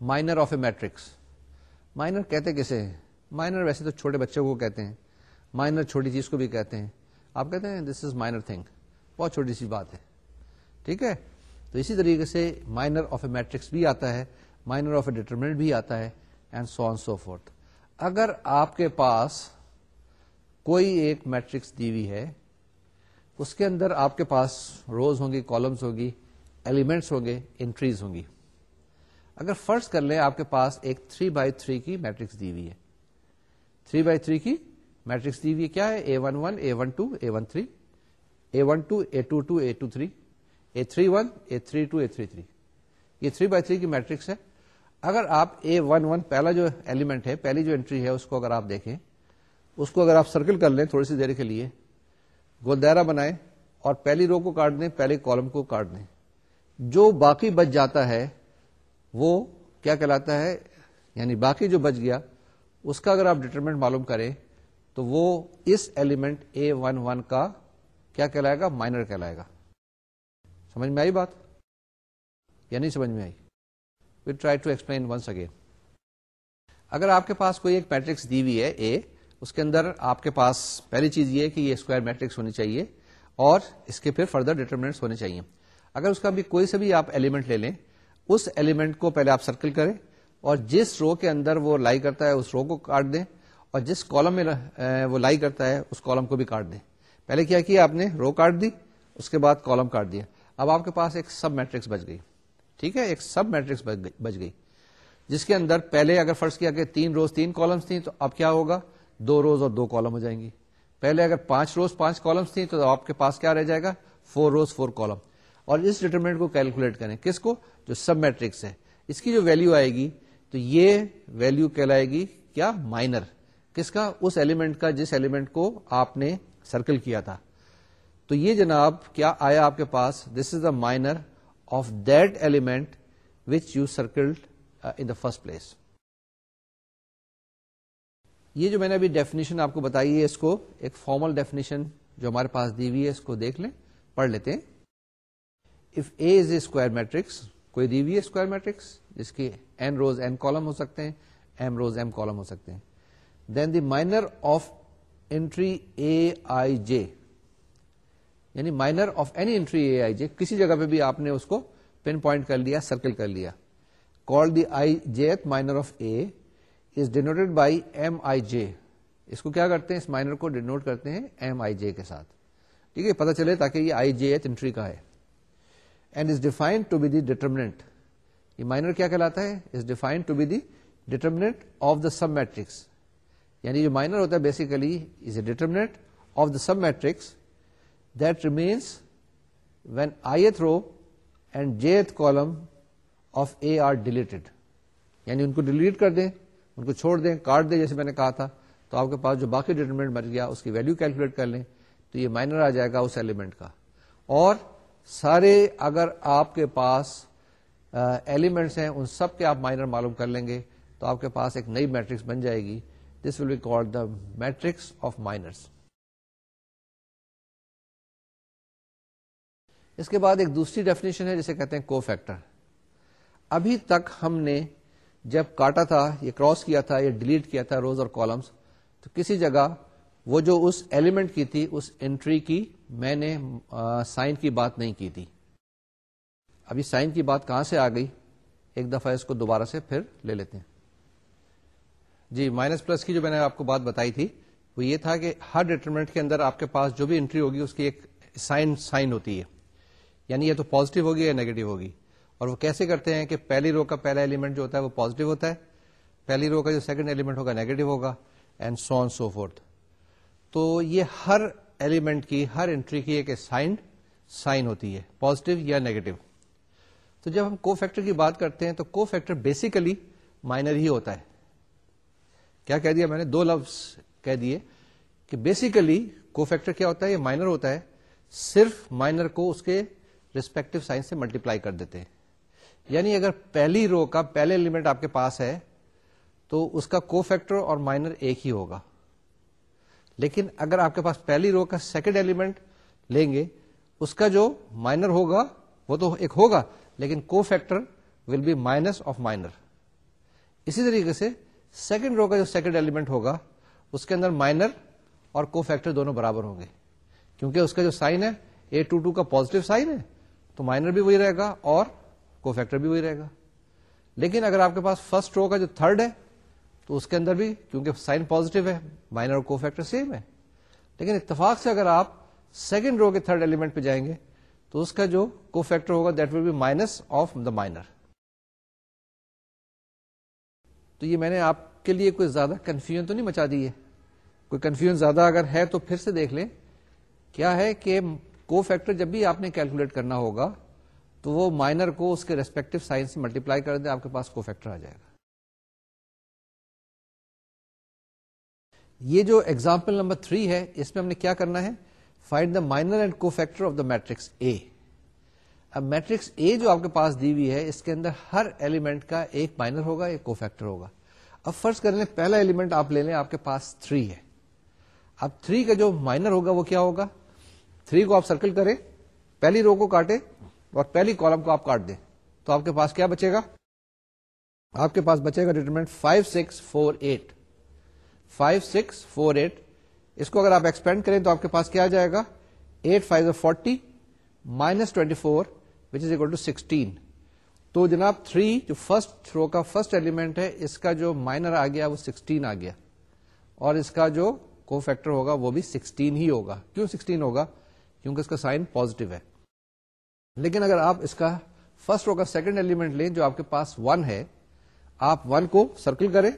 Minor of a matrix minor کہتے کسے ہیں؟ مائنر ویسے تو چھوٹے بچوں کو کہتے ہیں. مائنر چھوٹی چیز کو بھی کہتے ہیں. آپ کہتے ہیں دس از مائنر تھنگ بہت چھوٹی سی بات ہے. ٹھیک ہے؟ تو اسی طریقے سے مائنر آف اے میٹرکس بھی آتا ہے مائنر آف اے ڈیٹرمنٹ بھی آتا ہے and so on so forth اگر آپ کے پاس کوئی ایک میٹرکس دی ہوئی ہے، اس کے اندر آپ کے پاس روز ہوں گی کالمس ہوگی ایلیمنٹس ہوں گے انٹریز ہوں گی۔ اگر فرض کر لیں آپ کے پاس ایک تھری بائی تھری کی میٹرکس دی ہوئی ہے۔ تھری بائی تھری کی میٹرکس دی ہوئی کیا ہے؟ A one one A one two A one three A one two A two two A two three A three one A three two A three three یہ three by three کی matrix ہے۔ اگر آپ A one one پہلا جو element ہے، پہلی جو انٹری ہے، اس کو اگر آپ دیکھیں، اس کو اگر آپ سرکل کر لیں تھوڑی سی دیر کے لیے گول دائرہ بنائیں اور پہلی رو کو کاٹ دیں، پہلے کالم کو کاٹ دیں۔ جو باقی بچ جاتا ہے، وہ کیا کہلاتا ہے؟ یعنی باقی جو بچ گیا، اس کا اگر آپ ڈیٹرمنٹ معلوم کریں، تو وہ اس ایلیمنٹ اے ون ون کا کیا کہلائے گا؟ مائنر کہلائے گا۔ سمجھ میں آئی بات؟ یا نہیں سمجھ میں آئی؟ We try to explain once again اگر آپ کے پاس کوئی ایک میٹرکس دی ہوئی ہے اے اس کے اندر آپ کے پاس پہلی چیز یہ کہ یہ اسکوائر میٹرکس ہونی چاہیے اور اس کے پھر فردر ڈیٹرمنٹس ہونے چاہیے۔ اگر اس کا بھی کوئی سے بھی آپ ایلیمنٹ لے لیں، اس ایلیمنٹ کو پہلے آپ سرکل کریں اور جس رو کے اندر وہ لائی کرتا ہے، اس رو کو کاٹ دیں اور جس کالم میں وہ لائی کرتا ہے، اس کالم کو بھی کاٹ دیں۔ پہلے کیا کیا آپ نے؟ رو کاٹ دی، اس کے بعد کالم کاٹ دیا۔ اب آپ کے پاس ایک سب میٹرکس بچ گئی۔ ٹھیک ہے؟ ایک سب میٹرکس بچ گئی جس کے اندر پہلے اگر فرض کیا کہ تین روز تین کالمس تھیں، تو اب کیا ہوگا؟ دو روز اور دو کالم ہو جائیں گی۔ پہلے اگر پانچ روز پانچ کالمس تھیں، تو آپ کے پاس کیا رہ جائے گا؟ فور روز فور کالم اور اس ڈیٹرمنٹ کو کیلکولیٹ کریں۔ کس کو؟ جو سب میٹرکس ہے اس کی جو ویلو آئے گی، تو یہ ویلو کہلائے گی کیا؟ مائنر کس کا؟ اس ایلیمنٹ کا جس ایلیمنٹ کو آپ نے سرکل کیا تھا۔ تو یہ جناب کیا آیا آپ کے پاس؟ This is the minor of that element which you circled in the first place یہ جو میں نے ابھی ڈیفینیشن آپ کو بتائی ہے، اس کو ایک فارمل ڈیفینیشن جو ہمارے پاس دی ہوئی ہے، اس کو دیکھ لیں، پڑھ لیتے ہیں۔ If A is a square matrix کوئی دی ہوئی اسکوائر میٹرکس جس کی این روز این کالم ہو سکتے ہیں ایم روز ایم کالم ہو سکتے ہیں. Then the minor of entry A i j یعنی minor of any entry A i j کسی جگہ پہ بھی آپ نے اس کو پن پوائنٹ کر لیا سرکل کر لیا. Call the i j minor of A is denoted by m i j اس کو کیا کرتے ہیں؟ اس مائنر کو ڈینوٹ کرتے ہیں ایم آئی جے کے ساتھ. ٹھیک ہے پتا چلے تاکہ یہ آئی جے انٹری کا ہے. And is defined to be the determinant یہ مائنر کیا کہلاتا ہے؟ Is defined to be the determinant of the sub matrix یعنی جو مائنر ہوتا ہے basically is a determinant of the sub matrix that remains when ith row and jth column of A are deleted یعنی ان کو delete کر دیں، ان کو چھوڑ دیں، کاٹ دیں، جیسے میں نے کہا تھا۔ تو آپ کے پاس جو باقی ڈیٹرمنٹ بن گیا، اس کی ویلو کیلکولیٹ کر لیں، تو یہ مائنر آ جائے گا اس ایلیمنٹ کا۔ اور سارے اگر آپ کے پاس ایلیمنٹس ہیں، ان سب کے آپ مائنر معلوم کر لیں گے، تو آپ کے پاس ایک نئی میٹرکس بن جائے گی۔ This will be call the matrix of minors اس کے بعد ایک دوسری ڈیفینیشن ہے، جسے کہتے ہیں کو فیکٹر ابھی تک ہم نے جب کاٹا تھا، یہ کراس کیا تھا، یہ ڈیلیٹ کیا تھا روز اور کالمس تو کسی جگہ وہ جو اس ایلیمنٹ کی تھی، اس انٹری کی میں نے سائن کی بات نہیں کی تھی۔ ابھی سائن کی بات کہاں سے آ گئی؟ ایک دفعہ اس کو دوبارہ سے پھر لے لیتے ہیں۔ جی مائنس پلس کی جو میں نے آپ کو بات بتائی تھی، وہ یہ تھا کہ ہر ڈیٹرمنٹ کے اندر آپ کے پاس جو بھی انٹری ہوگی، اس کی ایک سائن سائن ہوتی ہے۔ یعنی یہ تو پازیٹو ہوگی یا نیگیٹو ہوگی۔ اور وہ کیسے کرتے ہیں کہ پہلی رو کا پہلا ایلیمنٹ جو ہوتا ہے وہ پازیٹو ہوتا ہے، پہلی رو کا جو سیکنڈ ایلیمنٹ ہوگا نیگیٹو ہوگا and so on so forth تو یہ ہر ایلیمنٹ کی ہر انٹری کی ایک سائنڈ سائن ہوتی ہے پازیٹو یا نیگیٹو تو جب ہم کو فیکٹر کی بات کرتے ہیں تو کو فیکٹر بیسیکلی مائنر ہی ہوتا ہے. کیا کہہ دیا میں نے؟ دو لفظ کہہ دیے کہ بیسیکلی کو فیکٹر کیا ہوتا ہے؟ یہ مائنر ہوتا ہے. صرف مائنر کو اس کے ریسپیکٹو سائن سے ملٹیپلائی کر دیتے ہیں. یعنی اگر پہلی رو کا پہلے ایلیمنٹ آپ کے پاس ہے تو اس کا کو فیکٹر اور مائنر ایک ہی ہوگا. لیکن اگر آپ کے پاس پہلی رو کا سیکنڈ ایلیمنٹ لیں گے، اس کا جو مائنر ہوگا، وہ تو ایک ہوگا، لیکن cofactor will be minus of minor اسی طریقے سے سیکنڈ رو کا جو سیکنڈ ایلیمنٹ ہوگا، اس کے اندر مائنر اور کو فیکٹر دونوں برابر ہوں گے۔ کیونکہ اس کا جو سائن ہے اے ٹو ٹو کا پوزیٹو سائن ہے، تو مائنر بھی وہی رہے گا اور کو فیکٹر بھی وہی رہے گا۔ لیکن اگر آپ کے پاس فرسٹ رو کا جو تھرڈ ہے تو اس کے اندر بھی کیونکہ سائن پوزیٹو ہے مائنر اور کو فیکٹر سیم ہے۔ لیکن اتفاق سے اگر آپ سیکنڈ رو کے تھرڈ ایلیمنٹ پہ جائیں گے، تو اس کا جو کو فیکٹر ہوگا that will be minus of the minor تو یہ میں نے آپ کے لیے کوئی زیادہ کنفیوژن تو نہیں مچا دی ہے۔ کوئی کنفیوژن زیادہ اگر ہے تو پھر سے دیکھ لیں۔ کیا ہے کہ کو فیکٹر جب بھی آپ نے کیلکولیٹ کرنا ہوگا، تو وہ مائنر کو اس کے ریسپیکٹو سائنس سے ملٹیپلائی کر دیں، آپ کے پاس کو فیکٹر آ جائے گا۔ یہ جو ایگزامپل نمبر تھری ہے، اس میں ہم نے کیا کرنا ہے؟ Find the minor and cofactor of the matrix A اب میٹرکس اے جو آپ کے پاس دی ہوئی ہے، اس کے اندر ہر ایلیمنٹ کا ایک مائنر ہوگا، ایک کو فیکٹر ہوگا۔ اب فرض کر لیں، پہلا ایلیمنٹ آپ لے لیں، آپ کے پاس تھری ہے۔ اب تھری کا جو مائنر ہوگا، وہ کیا ہوگا؟ تھری کو آپ سرکل کریں، پہلی رو کو کاٹے اور پہلی کالم کو آپ کاٹ دیں۔ تو آپ کے پاس کیا بچے گا؟ آپ کے پاس بچے گا determinant five six four eight five six four eight اس کو اگر آپ ایکسپینڈ کریں تو آپ کے پاس کیا جائے گا؟ Eight five forty minus twenty four which is equal to sixteen تو جناب تھری جو فرسٹ رو کا فرسٹ ایلیمنٹ ہے، اس کا جو مائنر آ گیا، وہ سکسٹین آ گیا. اور اس کا جو کو فیکٹر ہوگا، وہ بھی سکسٹین ہی ہوگا. کیوں سکسٹین ہوگا؟ کیونکہ اس کا سائن پوزیٹو ہے. لیکن اگر آپ اس کا فرسٹ رو کا سیکنڈ ایلیمنٹ لیں، جو آپ کے پاس ون ہے، آپ ون کو سرکل کریں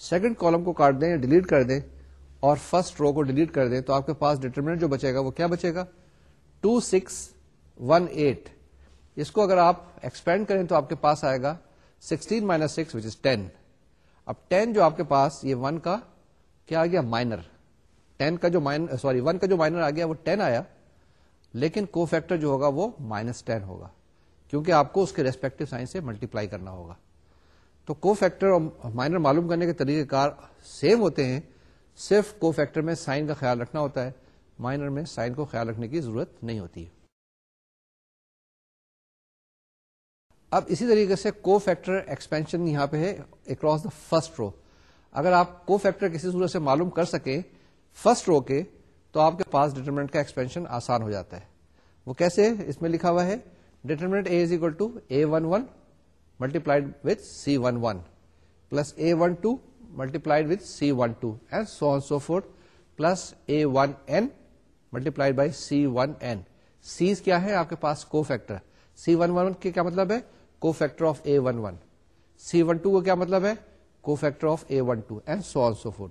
سیکنڈ کالم کو کاٹ دیں ڈیلیٹ کر دیں اور فرسٹ رو کو ڈیلیٹ کر دیں تو آپ کے پاس ڈیٹرمنٹ جو بچے گا وہ کیا بچے گا؟ ٹو سکس ون ایٹ اس کو اگر آپ ایکسپینڈ کریں تو آپ کے پاس آئے گا sixteen minus six which is ten اب ٹین جو آپ کے پاس یہ ون کا کیا آ گیا؟ مائنر ٹین کا جو مائنر سوری ون کا جو مائنر آ گیا وہ ٹین آیا، لیکن کو فیکٹر جو ہوگا وہ مائنس ٹین ہوگا، کیونکہ آپ کو اس کے ریسپیکٹو سائن سے ملٹیپلائی کرنا ہوگا۔ تو کو فیکٹر اور مائنر معلوم کرنے کے طریقہ کار سیم ہوتے ہیں، صرف کو فیکٹر میں سائن کا خیال رکھنا ہوتا ہے مائنر میں سائن کو خیال رکھنے کی ضرورت نہیں ہوتی اب اسی طریقے سے کو فیکٹر ایکسپینشن یہاں پہ ہے اکراس دا فرسٹ رو اگر آپ کو فیکٹر کسی صورت سے معلوم کر سکیں فرسٹ رو کے، تو آپ کے پاس ڈیٹرمنٹ کا ایکسپینشن آسان ہو جاتا ہے۔ وہ کیسے اس میں لکھا ہوا ہے determinant A is equal to A one one multiplied with C one one plus A one two multiplied with C one two and so on so four plus A one n multiplied by C one n Cs کیا ہے آپ کے پاس کو factor C one one کے کیا مطلب ہے cofactor of A one one C one two کا کیا مطلب ہے cofactor of A one two and so on so forth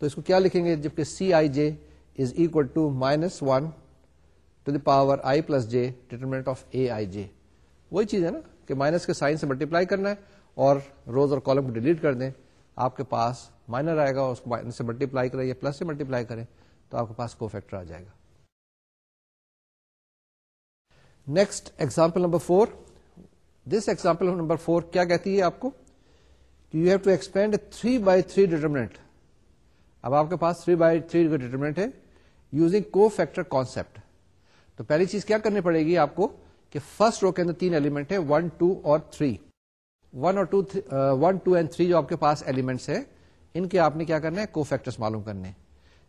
تو اس کو کیا لکھیں گے؟ جبکہ C I J is equal to minus one to the power I plus J determinant of A I J وہی چیز ہے نا؟ کہ مائنس کے سائن سے ملٹیپلائی کرنا ہے اور روز اور کالم کو ڈیلیٹ کر دیں۔ آپ کے پاس مائنر آئے گا اس کو مائنس سے ملٹیپلائی کریں یا پلس سے ملٹیپلائی کریں تو آپ کے پاس کو فیکٹر آ جائے گا۔ Next example number four this example number four کیا کہتی ہے آپ کو؟ You have to expand three by three determinant اب آپ کے پاس تھری بائی تھری ڈیٹرمنٹ ہے یوزنگ کو فیکٹر کانسپٹ تو پہلی چیز کیا کرنی پڑے گی آپ کو؟ کہ فرسٹ رو کے اندر تین ایلیمنٹ ہے ون ٹو اور تھری ون اور two one two and three جو آپ کے پاس ایلیمنٹس ہے ان کے آپ نے کیا کرنا ہے؟ کو فیکٹرس معلوم کرنے.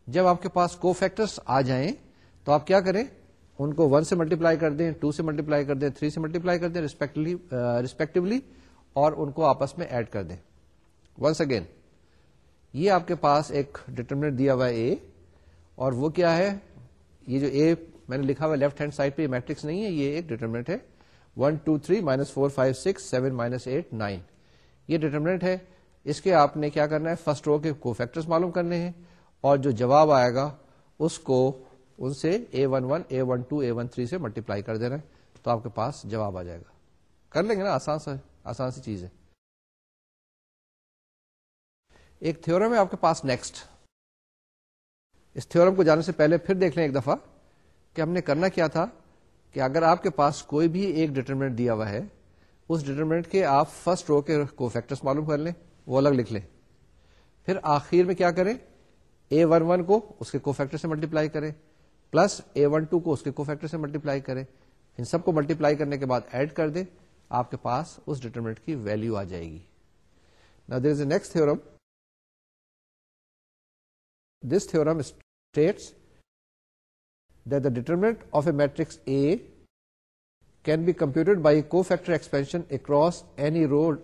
جب آپ کے پاس کو فیکٹرس آ جائیں، تو آپ کیا کریں؟ ان کو ون سے ملٹیپلائی کر دیں ٹو سے ملٹیپلائی کر دیں تھری سے ملٹیپلائی کر دیں ریسپیکٹولی uh, اور ان کو آپس میں ایڈ کر دیں. ونس اگین یہ آپ کے پاس ایک ڈیٹرمنٹ دیا ہوا ہے اے اور وہ کیا ہے؟ یہ جو اے میں نے لکھا ہوا لیفٹ ہینڈ سائڈ پہ یہ میٹرکس نہیں ہے، یہ ایک ڈیٹرمنٹ ہے۔ One two three minus four five six seven minus eight nine. یہ ڈیٹرمنٹ ہے۔ اس کے آپ نے کیا کرنا ہے؟ فرسٹ رو کے کو فیکٹرس معلوم کرنے ہیں۔ اور جو جواب آئے گا، اس کو ان سے A one one A one two A one three سے ملٹیپلائی کر دینا ہے۔ تو آپ کے پاس جواب آ جائے گا۔ کر لیں گے نا؟ آسان سے آسان سی چیز ہے۔ ایک تھورم ہے آپ کے پاس نیکسٹ۔ اس تھورم کو جانے سے پہلے پھر دیکھ لیں ایک دفعہ۔ کہ ہم نے کرنا کیا تھا کہ اگر آپ کے پاس کوئی بھی ایک ڈیٹرمنٹ دیا ہوا ہے، اس ڈیٹرمنٹ کے آپ فرسٹ رو کے کو فیکٹرس معلوم کر لیں، وہ الگ لکھ لیں۔ پھر آخر میں کیا کریں؟ اے ون ون کو اس کے کو فیکٹر سے ملٹیپلائی کریں پلس اے ون ٹو کو اس کے کو فیکٹر سے ملٹیپلائی کریں۔ ان سب کو ملٹیپلائی کرنے کے بعد ایڈ کر دیں، آپ کے پاس اس ڈیٹرمنٹ کی ویلو آ جائے گی۔ نا there is a next theorem this theorem states the determinant of a matrix A can be computed by cofactor expansion across any row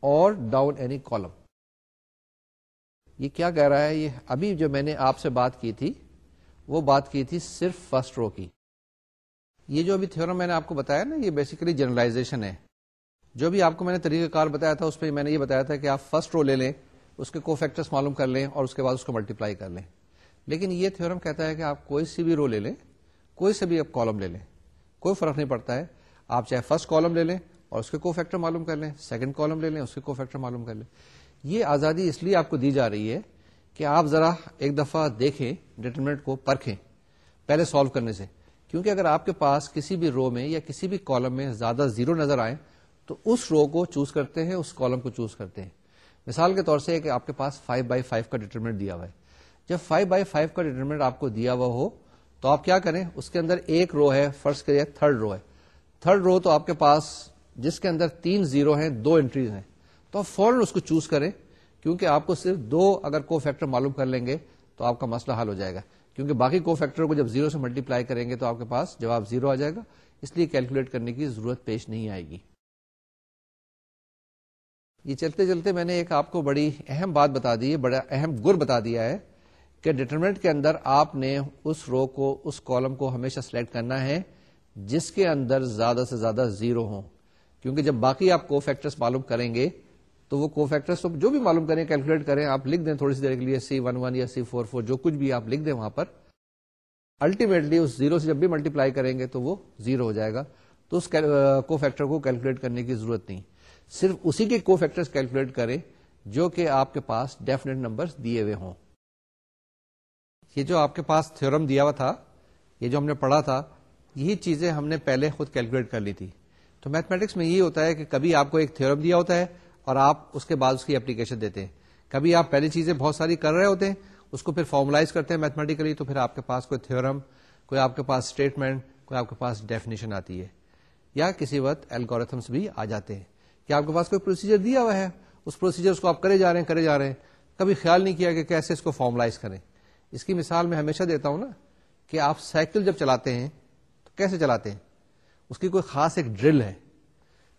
or down any column یہ کیا کہہ رہا ہے؟ یہ ابھی جو میں نے آپ سے بات کی تھی، وہ بات کی تھی صرف فرسٹ رو کی۔ یہ جو ابھی تھورم میں نے آپ کو بتایا نا، یہ بیسیکلی جنرلائزیشن ہے۔ جو بھی آپ کو میں نے طریقہ کار بتایا تھا، اس پہ میں نے یہ بتایا تھا کہ آپ فرسٹ رو لے لیں، اس کے کو فیکٹرس معلوم کر لیں اور اس کے بعد اس کو ملٹیپلائی کر لیں۔ لیکن یہ تھورم کہتا ہے کہ آپ کوئی سی بھی رو لے لیں، کوئی سے بھی آپ کالم لے لیں، کوئی فرق نہیں پڑتا ہے۔ آپ چاہے فرسٹ کالم لے لیں اور اس کے کو فیکٹر معلوم کر لیں، سیکنڈ کالم لے لیں، اس کے کو فیکٹر معلوم کر لیں۔ یہ آزادی اس لیے آپ کو دی جا رہی ہے کہ آپ ذرا ایک دفعہ دیکھیں ڈیٹرمنٹ کو پرکھیں، پہلے سالو کرنے سے۔ کیونکہ اگر آپ کے پاس کسی بھی رو میں یا کسی بھی کالم میں زیادہ زیرو نظر آئے، تو اس رو کو چوز کرتے ہیں، اس کالم کو چوز کرتے ہیں۔ مثال کے طور سے کہ آپ کے پاس 5 بائی فائیو کا ڈیٹرمنٹ دیا ہوا ہے۔ جب 5 بائی فائیو کا ڈیٹرمنٹ آپ کو دیا ہوا ہو، تو آپ کیا کریں؟ اس کے اندر ایک رو ہے فرسٹ کے تھرڈ رو ہے۔ تھرڈ رو تو آپ کے پاس جس کے اندر تین زیرو ہیں، دو انٹریز ہیں۔ تو آپ فوراً اس کو چوز کریں، کیونکہ آپ کو صرف دو اگر کو فیکٹر معلوم کر لیں گے، تو آپ کا مسئلہ حل ہو جائے گا۔ کیونکہ باقی کو فیکٹر کو جب زیرو سے ملٹیپلائی کریں گے، تو آپ کے پاس جواب زیرو آ جائے گا۔ اس لیے کیلکولیٹ کرنے کی ضرورت پیش نہیں آئے گی۔ یہ چلتے چلتے میں نے ایک آپ کو بڑی اہم بات بتا دی ہے، بڑا اہم گر بتا دیا ہے۔ کہ ڈیٹرمنٹ کے اندر آپ نے اس رو کو، اس کالم کو ہمیشہ سلیکٹ کرنا ہے، جس کے اندر زیادہ سے زیادہ زیرو ہوں۔ کیونکہ جب باقی آپ کو فیکٹرس معلوم کریں گے، تو وہ کو فیکٹرس جو بھی معلوم کریں کیلکولیٹ کریں، آپ لکھ دیں تھوڑی سی دیر کے لیے سی ون ون یا سی فور فور جو کچھ بھی آپ لکھ دیں وہاں پر۔ الٹیمیٹلی اس زیرو سے جب بھی ملٹیپلائی کریں گے، تو وہ زیرو ہو جائے گا۔ تو اس کو فیکٹر کو کیلکولیٹ کرنے کی ضرورت نہیں۔ صرف اسی کے کو فیکٹر کیلکولیٹ کریں، جو کہ آپ کے پاس ڈیفینیٹ نمبر دیے ہوئے ہوں۔ یہ جو آپ کے پاس تھورم دیا ہوا تھا، یہ جو ہم نے پڑھا تھا، یہی چیزیں ہم نے پہلے خود کیلکولیٹ کر لی تھی۔ تو میتھمیٹکس میں یہ ہوتا ہے کہ کبھی آپ کو ایک تھورم دیا ہوتا ہے اور آپ اس کے بعد اس کی اپلیکیشن دیتے ہیں۔ کبھی آپ پہلی چیزیں بہت ساری کر رہے ہوتے ہیں، اس کو پھر فارملائز کرتے ہیں میتھمیٹیکلی تو پھر آپ کے پاس کوئی تھورم کوئی آپ کے پاس اسٹیٹمنٹ کوئی آپ کے پاس ڈیفینیشن آتی ہے۔ یا کسی وقت الگوریتھمس بھی آ جاتے ہیں۔ کہ آپ کے پاس کوئی پروسیجر دیا ہوا ہے، اس پروسیجر کو آپ کرے جا رہے ہیں، کرے جا رہے ہیں۔ کبھی خیال نہیں کیا کہ کیسے اس کو فارملائز کریں۔ اس کی مثال میں ہمیشہ دیتا ہوں نا کہ آپ سائیکل جب چلاتے ہیں تو کیسے چلاتے ہیں؟ اس کی کوئی خاص ایک ڈرل ہے۔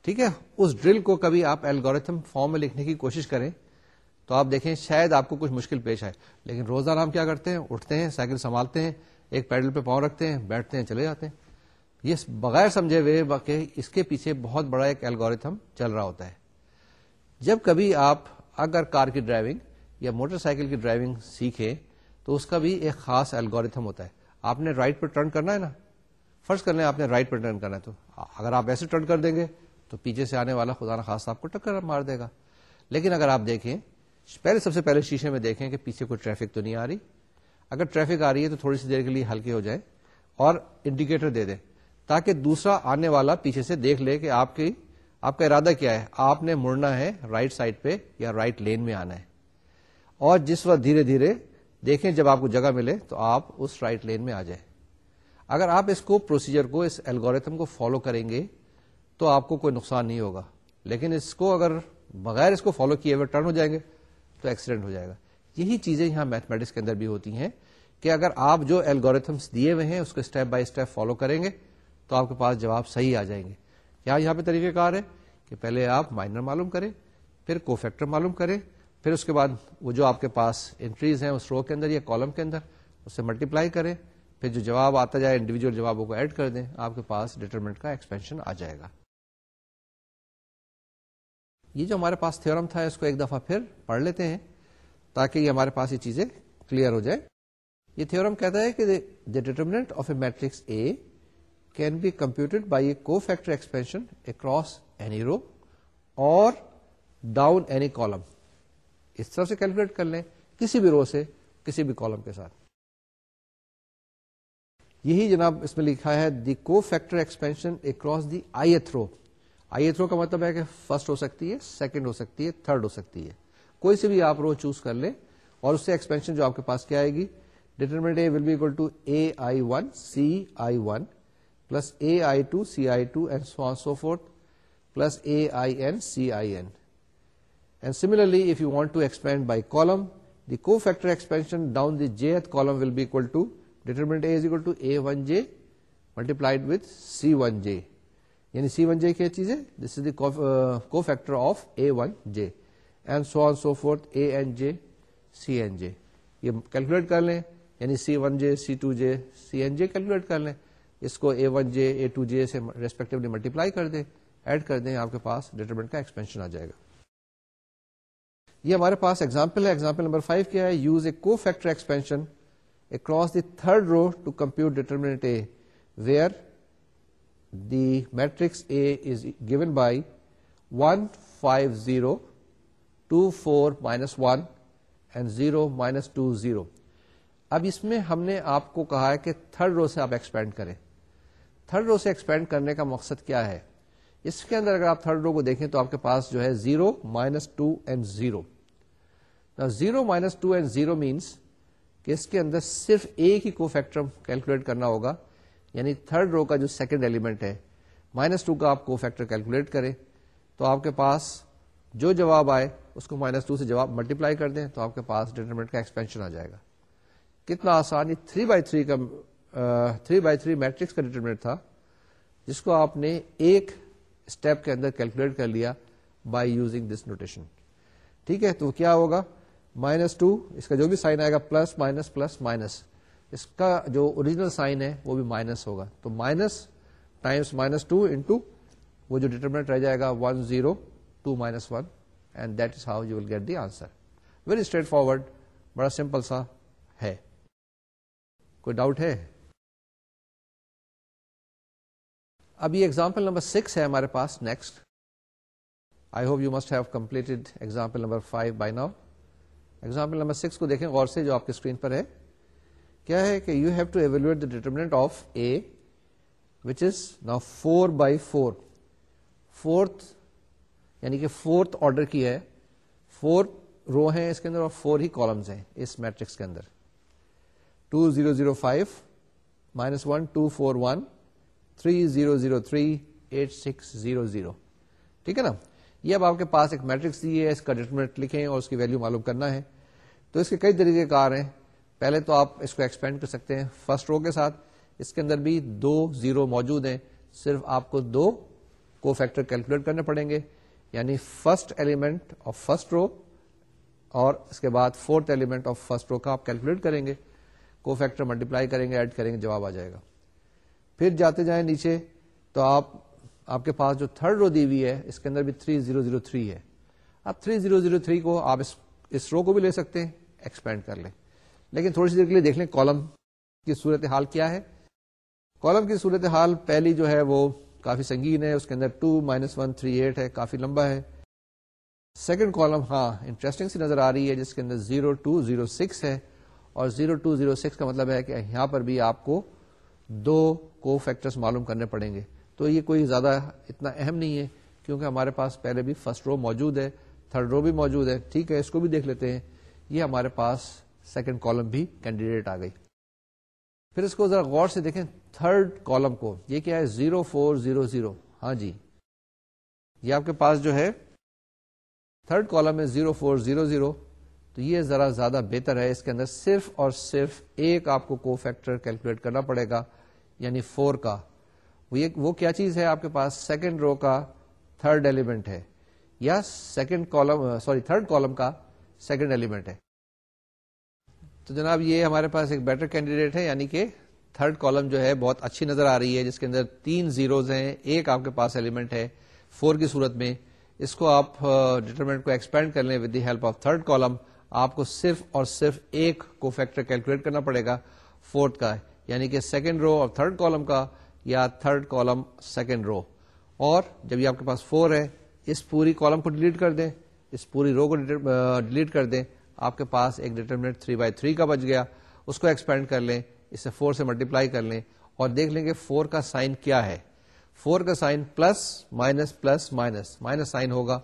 ٹھیک ہے؟ اس ڈرل کو کبھی آپ الگوریتھم فارم میں لکھنے کی کوشش کریں تو آپ دیکھیں شاید آپ کو کچھ مشکل پیش آئے۔ لیکن روزانہ ہم کیا کرتے ہیں؟ اٹھتے ہیں، سائیکل سنبھالتے ہیں، ایک پیڈل پہ پاؤں رکھتے ہیں، بیٹھتے ہیں، چلے جاتے ہیں۔ یہ بغیر سمجھے ہوئے باقی اس کے پیچھے بہت بڑا ایک الگوریتھم چل رہا ہوتا ہے۔ جب کبھی آپ اگر کار کی ڈرائیونگ یا موٹر سائیکل کی ڈرائیونگ سیکھیں تو اس کا بھی ایک خاص الگوریتھم ہوتا ہے۔ آپ نے رائٹ پر ٹرن کرنا ہے نا۔ فرض کر لیں آپ نے رائٹ پر ٹرن کرنا ہے تو اگر آپ ایسے ٹرن کر دیں گے تو پیچھے سے آنے والا خدا نخواست آپ کو ٹکر مار دے گا۔ لیکن اگر آپ دیکھیں، پہلے سب سے پہلے شیشے میں دیکھیں کہ پیچھے کوئی ٹریفک تو نہیں آ رہی۔ اگر ٹریفک آ رہی ہے تو تھوڑی سی دیر کے لیے ہلکی ہو جائے اور انڈیکیٹر دے دیں تاکہ دوسرا آنے والا پیچھے سے دیکھ لے کہ آپ کی، آپ کا ارادہ کیا ہے۔ آپ نے مڑنا ہے رائٹ سائڈ پہ یا رائٹ لین میں آنا ہے۔ اور جس وقت دھیرے دھیرے دیکھیں جب آپ کو جگہ ملے تو آپ اس رائٹ لین میں آ جائیں۔ اگر آپ اس کو پروسیجر کو، اس الگوریتم کو فالو کریں گے تو آپ کو کوئی نقصان نہیں ہوگا۔ لیکن اس کو اگر بغیر اس کو فالو کیے ہوئے ٹرن ہو جائیں گے تو ایکسیڈنٹ ہو جائے گا۔ یہی چیزیں یہاں میتھمیٹکس کے اندر بھی ہوتی ہیں کہ اگر آپ جو الگوریتھمس دیے ہوئے ہیں اس کو اسٹیپ بائی اسٹیپ فالو کریں گے تو آپ کے پاس جواب صحیح آ جائیں گے۔ کیا یہاں پہ طریقہ کار ہے کہ پہلے آپ مائنر معلوم کریں، پھر کو فیکٹر معلوم کریں پھر اس کے بعد وہ جو آپ کے پاس انٹریز ہیں اس رو کے اندر یا کالم کے اندر اسے ملٹیپلائی کریں۔ پھر جو جواب آتا جائے انڈیویجل جوابوں کو ایڈ کر دیں، آپ کے پاس ڈیٹرمنٹ کا ایکسپینشن آ جائے گا۔ یہ جو ہمارے پاس تھورم تھا، اس کو ایک دفعہ پھر پڑھ لیتے ہیں تاکہ یہ ہمارے پاس یہ چیزیں کلیئر ہو جائے یہ تھورم کہتا ہے کہ the determinant of a matrix A can be computed by a cofactor expansion across any row or down any column اس طرح سے کیلکولیٹ کر لیں کسی بھی رو سے، کسی بھی کالم کے ساتھ۔ یہی جناب اس میں لکھا ہے، the cofactor expansion across the ith row. Ith row کا مطلب ہے کہ فرسٹ ہو سکتی ہے، سیکنڈ ہو سکتی ہے، تھرڈ ہو سکتی ہے۔ کوئی سے بھی آپ رو چوز کر لیں اور اس سے ایکسپینشن جو آپ کے پاس کیا آئے گی determinant A will be equal to A I one C I one plus A I two C I two and so so forth plus A I N C I N and similarly if you want to expand by column the cofactor expansion down the jth column will be equal to determinant A is equal to A one J multiplied with C one J یعنی سی one جے کیا چیز ہے this is the cofactor of A one J and so on so forth A N J C N J یہ calculate کر لیں یعنی C one J C two J C N J calculate کر لیں اس کو اے one j a two j سے respectively multiply کر دیں ایڈ کر دیں آپ کے پاس ڈیٹرمنٹ کا ایکسپینشن آ جائے گا یہ ہمارے پاس ایگزامپل ہے ایگزامپل نمبر فائیو کیا ہے؟ Use a cofactor expansion across the third row to compute determinant A where the matrix A is given by one five zero two four minus one and zero minus two zero اب اس میں ہم نے آپ کو کہا ہے کہ تھرڈ رو سے آپ ایکسپینڈ کریں۔ تھرڈ رو سے ایکسپینڈ کرنے کا مقصد کیا ہے؟ اس کے اندر اگر آپ تھرڈ رو کو دیکھیں تو آپ کے پاس جو ہے zero minus two and zero zero minus two and zero means کہ اس کے اندر صرف ایک ہی کو فیکٹر کیلکولیٹ کرنا ہوگا یعنی تھرڈ رو کا جو سیکنڈ ایلیمنٹ ہے مائنس ٹو کا آپ کو فیکٹر کیلکولیٹ کریں تو آپ کے پاس جو جواب آئے، اس کو مائنس ٹو سے جواب ملٹیپلائی کر دیں تو آپ کے پاس ڈیٹرمنٹ کا ایکسپینشن آ جائے گا۔ کتنا آسان یہ تھری بائی تھری کا تھری بائی تھری میٹرکس کا ڈیٹرمنٹ تھا، جس کو آپ نے ایک اسٹیپ کے اندر کیلکولیٹ کر لیا بائی یوزنگ دس نوٹیشن ٹھیک ہے؟ تو کیا ہوگا؟ مائنس ٹو، اس کا جو بھی سائن آئے گا پلس، مائنس پلس، مائنس۔ اس کا جو اوریجنل سائن ہے، وہ بھی مائنس ہوگا۔ تو minus times minus two into وہ جو ڈیٹرمنٹ رہ جائے گا، one zero, two minus one. And that is how you will get the answer very straightforward بڑا سمپل سا ہے۔ کوئی ڈاؤٹ ہے؟ اب یہ ایگزامپل نمبر سکس ہے ہمارے پاس next I hope you must have completed example number five by now example number six کو دیکھیں، غور سے جو آپ کی اسکرین پر ہے۔ کیا ہے کہ you have to evaluate the determinant of A which is نا فور بائی فور فورتھ یعنی کہ فورتھ آرڈر کی ہے۔ فور رو ہیں اس کے اندر اور فور ہی کالمز ہیں اس میٹرکس کے اندر۔ Two zero zero five minus one two four one three zero zero three eight six zero zero ٹھیک ہے نا؟ یہ اب آپ کے پاس ایک میٹرکس دی ہے، اس کا ڈیٹرمنٹ لکھیں اور اس کی ویلو معلوم کرنا ہے۔ تو اس کے کئی طریقے کار ہیں۔ پہلے تو آپ اس کو ایکسپینڈ کر سکتے ہیں۔ فرسٹ رو کے ساتھ اس کے اندر بھی دو زیرو موجود ہیں۔ صرف آپ کو دو کو فیکٹر کیلکولیٹ کرنے پڑیں گے۔ یعنی first element of first row اور اس کے بعد fourth element of first row کا آپ کیلکولیٹ کریں گے۔ کو فیکٹر ملٹیپلائی کریں گے ایڈ کریں گے، جواب آ جائے گا۔ پھر جاتے جائیں نیچے تو آپ آپ کے پاس جو تھرڈ رو دی ہوئی ہے اس کے اندر بھی 3003 ہے۔ اب 3003 کو آپ اس, اس رو کو بھی لے سکتے ہیں ایکسپینڈ کر لیں۔ لیکن تھوڑی سی دیر کے لیے دیکھ لیں کالم کی صورت حال کیا ہے۔ کالم کی صورت حال پہلی جو ہے وہ کافی سنگین ہے اس کے اندر 2 مائنس ون تھری ایٹ ہے کافی لمبا ہے۔ سیکنڈ کالم ہاں انٹرسٹنگ سی نظر آ رہی ہے جس کے اندر زیرو ٹو زیرو سکس ہے۔ اور زیرو ٹو زیرو سکس کا مطلب ہے کہ یہاں پر بھی آپ کو دو کو فیکٹرز معلوم کرنے پڑیں گے۔ تو یہ کوئی زیادہ اتنا اہم نہیں ہے، کیونکہ ہمارے پاس پہلے بھی فرسٹ رو موجود ہے تھرڈ رو بھی موجود ہے، ٹھیک ہے، اس کو بھی دیکھ لیتے ہیں۔ یہ ہمارے پاس سیکنڈ کالم بھی کینڈیڈیٹ آ گئی۔ پھر اس کو ذرا غور سے دیکھیں تھرڈ کالم کو، یہ کیا ہے؟ زیرو فور زیرو زیرو ہاں جی۔ یہ آپ کے پاس جو ہے تھرڈ کالم میں زیرو فور زیرو زیرو تو یہ ذرا زیادہ بہتر ہے، اس کے اندر صرف اور صرف ایک آپ کو کو فیکٹر کیلکولیٹ کرنا پڑے گا یعنی فور کا۔ وہ کیا چیز ہے آپ کے پاس؟ سیکنڈ رو کا تھرڈ ایلیمنٹ ہے یا second column sorry third column کا سیکنڈ ایلیمنٹ ہے. تو جناب یہ ہمارے پاس ایک بیٹر کینڈیڈیٹ ہے یعنی کہ تھرڈ کالم جو ہے بہت اچھی نظر آ رہی ہے، جس کے اندر تین زیروز ہیں، ایک آپ کے پاس ایلیمنٹ ہے فور کی صورت میں۔ اس کو آپ uh, ڈیٹرمنٹ کو ایکسپینڈ کر لیں with the help of third column آپ کو صرف اور صرف ایک کو فیکٹر کیلکولیٹ کرنا پڑے گا فورتھ کا۔ یعنی کہ سیکنڈ رو اور تھرڈ کالم کا یا تھرڈ کالم سیکنڈ رو اور جب یہ آپ کے پاس فور ہے، اس پوری کالم کو ڈیلیٹ کر دیں، اس پوری رو کو ڈیلیٹ کر دیں، آپ کے پاس ایک ڈیٹرمنٹ تھری بائی تھری کا بچ گیا، اس کو ایکسپینڈ کر لیں، اسے فور سے ملٹیپلائی کر لیں اور دیکھ لیں کہ فور کا سائن کیا ہے. فور کا sign plus minus plus minus minus sign ہوگا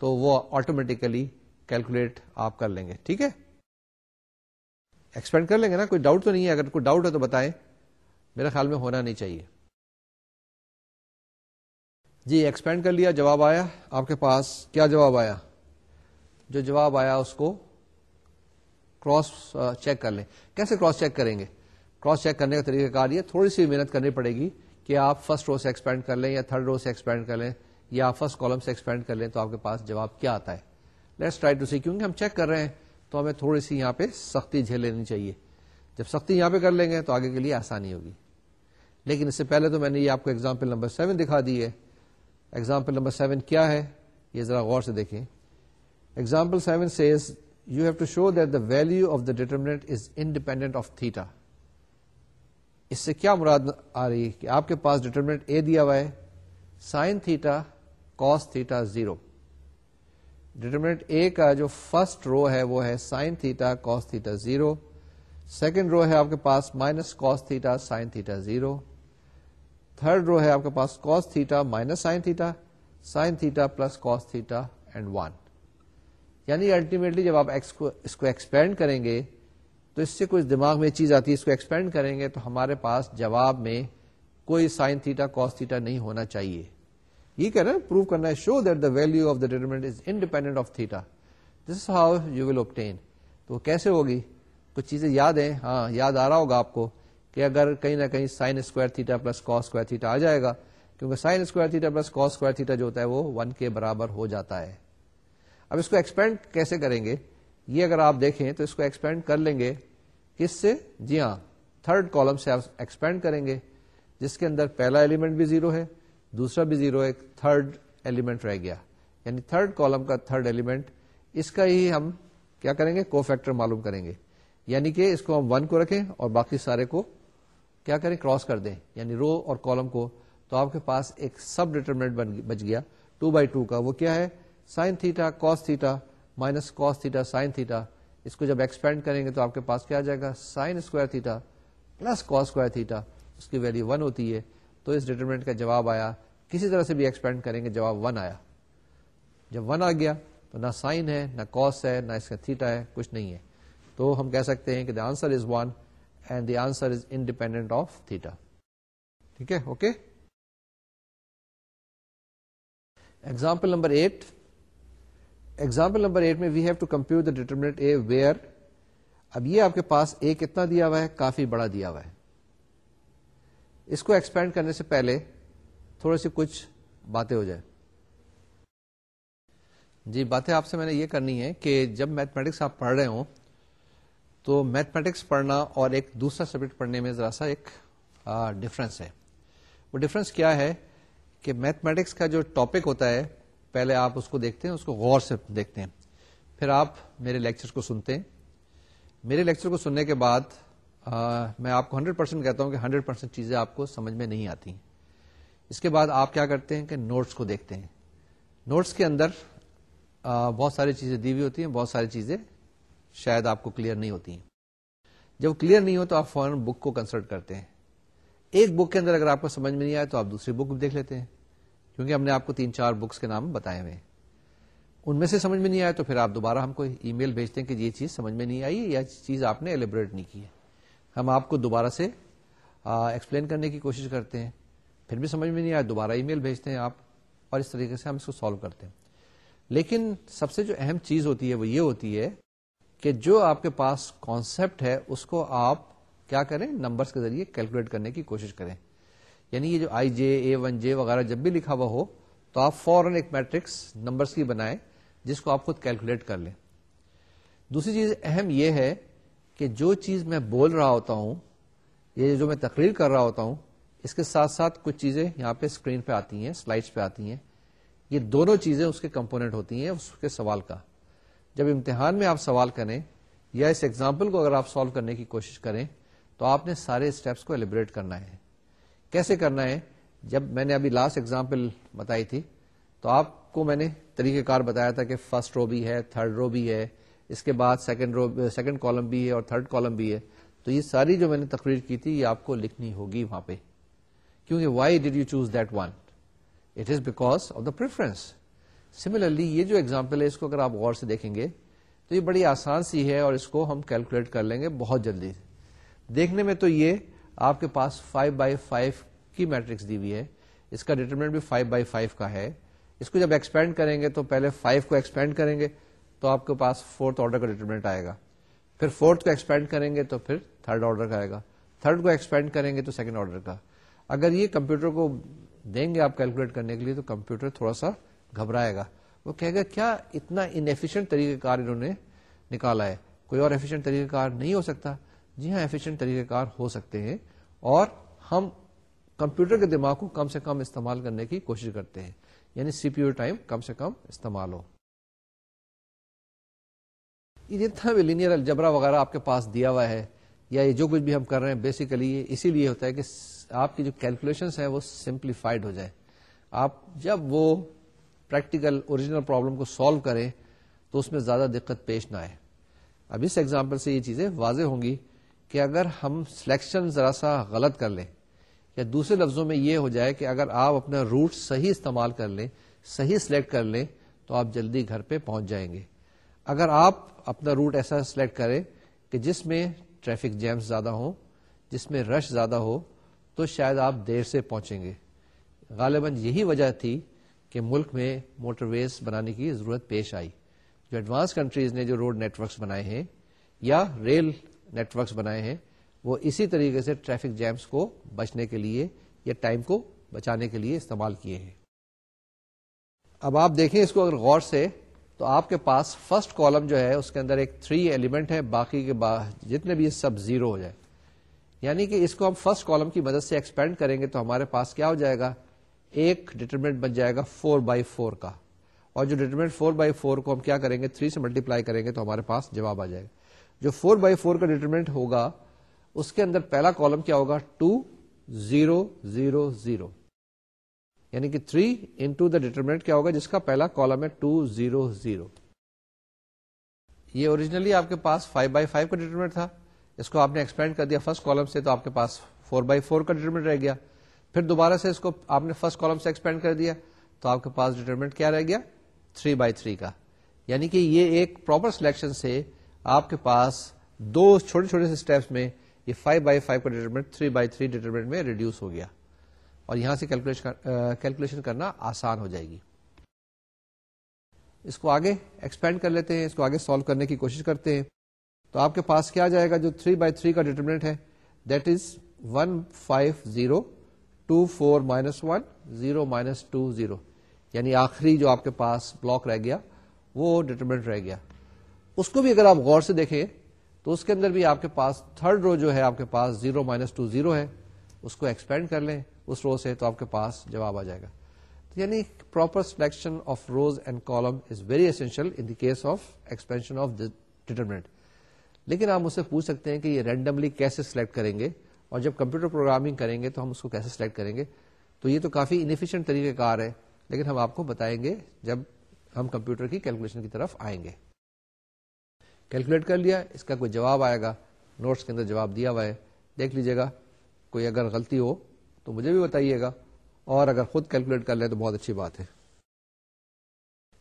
تو وہ آٹومیٹیکلی کیلکولیٹ آپ کر لیں گے. ٹھیک ہے؟ ایکسپینڈ کر لیں گے نا، کوئی ڈاؤٹ تو نہیں ہے؟ اگر کوئی ڈاؤٹ ہے تو بتائیں. میرے خیال میں ہونا نہیں چاہیے. جی ایکسپینڈ کر لیا، جواب آیا؟ آپ کے پاس کیا جواب آیا؟ جو جواب آیا، اس کو کراس چیک کر لیں۔ کیسے کراس چیک کریں گے؟ کراس چیک کرنے کا طریقہ کار یہ تھوڑی سی محنت کرنی پڑے گی کہ آپ فرسٹ رو سے ایکسپینڈ کر لیں یا تھرڈ رو سے ایکسپینڈ کر لیں یا فرسٹ کالم سے ایکسپینڈ کر لیں تو آپ کے پاس جواب کیا آتا ہے۔ لیٹس ٹرائی ٹو سی کیونکہ ہم چیک کر رہے ہیں تو ہمیں تھوڑی سی یہاں پہ سختی جھیل لینی چاہیے۔ جب سختی یہاں پہ کر لیں گے تو آگے کے لیے آسانی ہوگی۔ لیکن اس سے پہلے تو میں نے یہ آپ کو ایگزامپل نمبر سیون دکھا دی ہے۔ ایگزامپل نمبر سیون کیا ہے یہ ذرا غور سے دیکھیں example seven says you have to show that the value of the determinant is independent of theta اس سے کیا مراد آ رہی ہے کہ آپ کے پاس ڈیٹرمنٹ اے دیا ہوا ہے sine theta cos theta zero determinant A کا جو فرسٹ رو ہے وہ ہے sine theta cos theta zero second row ہے آپ کے پاس minus cos theta sine theta zero third row ہے آپ کے پاس cos theta minus sine theta sine theta plus cos theta and one یعنی الٹیمیٹلی جب آپ ایکس کو اس کو ایکسپینڈ کریں گے تو اس سے کچھ دماغ میں چیز آتی ہے اس کو ایکسپینڈ کریں گے تو ہمارے پاس جواب میں کوئی سائن تھیٹا کاس تھیٹا نہیں ہونا چاہیے یہ کہہ رہے ہیں پروو کرنا ہے show that the value of the determinant is independent of theta this how you will obtain تو کیسے ہوگی کچھ چیزیں یاد ہیں ہاں یاد آ رہا ہوگا آپ کو کہ اگر کہیں نہ کہیں sine square theta plus cos square theta آ جائے گا، کیونکہ sine square theta plus cos square theta جو ہوتا ہے وہ ون کے برابر ہو جاتا ہے۔ اب اس کو ایکسپینڈ کیسے کریں گے؟ یہ اگر آپ دیکھیں تو اس کو ایکسپینڈ کر لیں گے۔ کس سے؟ جی ہاں تھرڈ کالم سے آپ ایکسپینڈ کریں گے، جس کے اندر پہلا ایلیمنٹ بھی زیرو ہے، دوسرا بھی زیرو ایک تھرڈ ایلیمنٹ رہ گیا۔ یعنی تھرڈ کالم کا تھرڈ ایلیمنٹ اس کا ہی ہم کیا کریں گے؟ کو فیکٹر معلوم کریں گے۔ یعنی کہ اس کو ہم ون کو رکھیں اور باقی سارے کو کیا کریں؟ کراس کر دیں. یعنی رو اور کالم کو تو آپ کے پاس ایک سب ڈیٹرمنٹ بچ گیا. ٹو بائی ٹو کا وہ کیا ہے؟ Sine theta cos theta minus cos theta sine theta اس کو جب ایکسپینڈ کریں گے تو آپ کے پاس کیا آ جائے گا؟ Sine square theta plus cos square theta اس کی ویلو ون ہوتی ہے. تو اس ڈیٹرمنٹ کا جواب آیا. کسی طرح سے بھی ایکسپینڈ کریں گے، جواب ون آیا. جب ون آ گیا تو نہ سائن ہے، نہ کاس ہے، نہ اس کا تھیٹا ہے، کچھ نہیں ہے. تو ہم کہہ سکتے ہیں کہ the answer is one and the answer is independent of theta ٹھیک ہے okay example number eight example number eight میں we have to compute the determinant A where اب یہ آپ کے پاس اے کتنا دیا ہوا ہے کافی بڑا دیا ہوا ہے اس کو ایکسپینڈ کرنے سے پہلے تھوڑی سی کچھ باتیں ہو جائے جی باتیں آپ سے میں نے یہ کرنی ہے کہ جب میتھمیٹکس آپ پڑھ رہے ہوں تو میتھمیٹکس پڑھنا اور ایک دوسرا سبجیکٹ پڑھنے میں ذرا سا ایک ڈفرنس ہے۔ وہ ڈفرنس کیا ہے کہ میتھمیٹکس کا جو ٹاپک ہوتا ہے پہلے آپ اس کو دیکھتے ہیں اس کو غور سے دیکھتے ہیں۔ پھر آپ میرے لیکچر کو سنتے ہیں۔ میرے لیکچر کو سننے کے بعد آ, میں آپ کو ہنڈریڈ پرسینٹ کہتا ہوں کہ ہنڈریڈ پرسینٹ چیزیں آپ کو سمجھ میں نہیں آتی۔ اس کے بعد آپ کیا کرتے ہیں کہ نوٹس کو دیکھتے ہیں۔ نوٹس کے اندر آ, بہت ساری چیزیں دی ہوئی ہوتی ہیں بہت ساری چیزیں شاید آپ کو کلیئر نہیں ہوتی ہیں۔ جب کلیئر نہیں ہو تو آپ فوراً بک کو کنسلٹ کرتے ہیں۔ ایک بک کے اندر اگر آپ کو سمجھ میں نہیں آئے تو آپ دوسری بک دیکھ لیتے ہیں۔ کیونکہ ہم نے آپ کو تین چار بکس کے نام بتائے ہوئے ان میں سے سمجھ میں نہیں آئے تو پھر آپ دوبارہ ہم کو ای میل بھیجتے ہیں کہ یہ چیز سمجھ میں نہیں آئی یا چیز آپ نے ایلیبریٹ نہیں کی ہے۔ ہم آپ کو دوبارہ سے ایکسپلین کرنے کی کوشش کرتے ہیں۔ پھر بھی سمجھ میں نہیں آیا دوبارہ ای میل بھیجتے ہیں آپ اور اس طریقے سے ہم اس کو سالو کرتے ہیں۔ لیکن سب سے جو اہم چیز ہوتی ہے وہ یہ ہوتی ہے کہ جو آپ کے پاس کانسیپٹ ہے، اس کو آپ کیا کریں نمبرس کے ذریعے کیلکولیٹ کرنے کی کوشش کریں۔ یعنی یہ جو آئی جے اے ون جے وغیرہ جب بھی لکھا ہوا ہو، تو آپ فوراً ایک میٹرکس نمبرس کی بنائیں، جس کو آپ خود کیلکولیٹ کر لیں۔ دوسری چیز اہم یہ ہے کہ جو چیز میں بول رہا ہوتا ہوں یہ جو میں تقریر کر رہا ہوتا ہوں، اس کے ساتھ ساتھ کچھ چیزیں یہاں پہ اسکرین پہ آتی ہیں سلائڈس پہ آتی ہیں۔ یہ دونوں چیزیں اس کے کمپونیٹ ہوتی ہیں، اس کے سوال کا۔ جب امتحان میں آپ سوال کریں یا اس ایگزامپل کو اگر آپ سالو کرنے کی کوشش کریں، تو آپ نے سارے اسٹیپس کو ایلیبریٹ کرنا ہے۔ کیسے کرنا ہے؟ جب میں نے ابھی لاسٹ ایگزامپل بتائی تھی، تو آپ کو میں نے طریقہ کار بتایا تھا کہ فرسٹ رو بھی ہے تھرڈ رو بھی ہے، اس کے بعد سیکنڈ رو سیکنڈ کالم بھی ہے اور تھرڈ کالم بھی ہے۔ تو یہ ساری جو میں نے تقریر کی تھی، یہ آپ کو لکھنی ہوگی وہاں پہ۔ کیونکہ why did you choose that one it is because of the preference similarly یہ جو ایگزامپل ہے، اس کو اگر آپ غور سے دیکھیں گے، تو یہ بڑی آسان سی ہے اور اس کو ہم کیلکولیٹ کر لیں گے بہت جلدی۔ دیکھنے میں تو یہ آپ کے پاس 5 بائی فائیو کی میٹرکس دی ہوئی ہے۔ اس کا ڈیٹرمنٹ بھی 5 بائی فائیو کا ہے۔ اس کو جب ایکسپینڈ کریں گے تو پہلے 5 کو ایکسپینڈ کریں گے تو آپ کے پاس فورتھ آرڈر کا ڈیٹرمنٹ آئے گا۔ پھر فورتھ کو ایکسپینڈ کریں گے تو پھر تھرڈ آرڈر کا آئے گا۔ تھرڈ کو ایکسپینڈ کریں گے تو سیکنڈ آرڈر کا۔ اگر یہ کمپیوٹر کو دیں گے آپ کیلکولیٹ کرنے کے لیے تو کمپیوٹر تھوڑا سا گھبرائے گا۔ وہ کہے گا، کیا اتنا انفیشینٹ طریقہ کار انہوں نے نکالا ہے؟ کوئی اور ایفیشینٹ طریقہ کار نہیں ہو سکتا؟ جی ہاں ایفیشینٹ طریقہ کار ہو سکتے ہیں اور ہم کمپیوٹر کے دماغ کو کم سے کم استعمال کرنے کی کوشش کرتے ہیں۔ یعنی سی پی یو ٹائم کم سے کم استعمال ہو۔ یہ جتنا بھی لینئر الجبرا وغیرہ آپ کے پاس دیا ہوا ہے، یا یہ جو کچھ بھی ہم کر رہے ہیں بیسیکلی اسی لیے ہوتا ہے کہ آپ کی جو کیلکولیشن ہے وہ سمپلیفائڈ ہو جائے۔ آپ جب وہ پریکٹیکل اوریجنل پرابلم کو سالو کریں تو اس میں زیادہ دقت پیش نہ آئے۔ اب اس ایگزامپل سے یہ چیزیں واضح ہوں گی کہ اگر ہم سلیکشن ذرا سا غلط کر لیں یا دوسرے لفظوں میں یہ ہو جائے کہ اگر آپ اپنا روٹ صحیح استعمال کر لیں، صحیح سلیکٹ کر لیں، تو آپ جلدی گھر پہ پہنچ جائیں گے۔ اگر آپ اپنا روٹ ایسا سلیکٹ کریں کہ جس میں ٹریفک جیمز زیادہ ہوں، جس میں رش زیادہ ہو، تو شاید آپ دیر سے پہنچیں گے۔ غالباً یہی وجہ تھی کہ ملک میں موٹر ویز بنانے کی ضرورت پیش آئی۔ جو ایڈوانس کنٹریز نے جو روڈ نیٹورکس بنائے ہیں یا ریل نیٹورکس بنائے ہیں، وہ اسی طریقے سے ٹریفک جیمز کو بچنے کے لیے یا ٹائم کو بچانے کے لیے استعمال کیے ہیں۔ اب آپ دیکھیں اس کو اگر غور سے تو آپ کے پاس فرسٹ کالم جو ہے، اس کے اندر ایک تھری ایلیمنٹ ہے، باقی کے با، جتنے بھی سب زیرو ہو جائے۔ یعنی کہ اس کو ہم فرسٹ کالم کی مدد سے ایکسپینڈ کریں گے تو ہمارے پاس کیا ہو جائے گا؟ ایک ڈیٹرمنٹ بن جائے گا فور بائی فور کا۔ اور جو ڈیٹرمنٹ فور بائی فور کو ہم کیا کریں گے؟ تھری سے ملٹیپلائی کریں گے تو ہمارے پاس جواب آ جائے گا۔ جو فور بائی فور کا ڈیٹرمنٹ ہوگا، اس کے اندر پہلا کالم کیا ہوگا؟ ٹو زیرو زیرو زیرو یعنی کہ تھری انٹو دا ڈیٹرمنٹ کیا ہوگا؟ جس کا پہلا کالم ہے ٹو زیرو زیرو یہ اوریجنلی آپ کے پاس فائیو بائی فائیو کا ڈیٹرمنٹ تھا۔ اس کو آپ نے ایکسپینڈ کر دیا۔ فرسٹ کالم سے تو آپ کے پاس فور بائی فور کا ڈیٹرمنٹ رہ گیا۔ پھر دوبارہ سے اس کو آپ نے فرسٹ کالم سے ایکسپینڈ کر دیا، تو آپ کے پاس ڈیٹرمنٹ کیا رہ گیا؟ تھری بائی تھری کا۔ یعنی کہ یہ ایک پراپر سلیکشن سے آپ کے پاس دو چھوٹے چھوٹے سے اسٹیپس میں یہ فائیو بائی فائیو کا determinant three by three determinant میں ریڈیوس ہو گیا۔ اور یہاں سے کیلکولیشن کرنا آسان ہو جائے گی۔ اس کو آگے ایکسپینڈ کر لیتے ہیں، اس کو آگے سالو کرنے کی کوشش کرتے ہیں۔ تو آپ کے پاس کیا جائے گا جو تھری بائی تھری کا ڈیٹرمنٹ ہے؟ That is one five zero two four minus one zero minus two zero یعنی آخری جو آپ کے پاس بلاک رہ گیا، وہ ڈیٹرمنٹ رہ گیا. اس کو بھی اگر آپ غور سے دیکھیں، تو اس کے اندر بھی آپ کے پاس تھرڈ رو جو ہے، آپ کے پاس زیرو مائنس ٹو زیرو ہے. اس کو ایکسپینڈ کر لیں، اس رو سے تو آپ کے پاس جواب آ جائے گا. یعنی proper selection of rows and column is very essential in case of expansion of determinant لیکن آپ مجھ سے پوچھ سکتے ہیں کہ یہ رینڈملی کیسے سلیکٹ کریں گے؟ اور جب کمپیوٹر پروگرامنگ کریں گے تو ہم اس کو کیسے سلیکٹ کریں گے؟ تو یہ تو کافی انفیشینٹ طریقہ کار ہے، لیکن ہم آپ کو بتائیں گے جب ہم کمپیوٹر کی کیلکولیشن کی طرف آئیں گے۔ کیلکولیٹ کر لیا، اس کا کوئی جواب آئے گا۔ نوٹس کے اندر جواب دیا ہوا ہے۔ دیکھ لیجیے گا، کوئی اگر غلطی ہو تو مجھے بھی بتائیے گا، اور اگر خود کیلکولیٹ کر لیں تو بہت اچھی بات ہے۔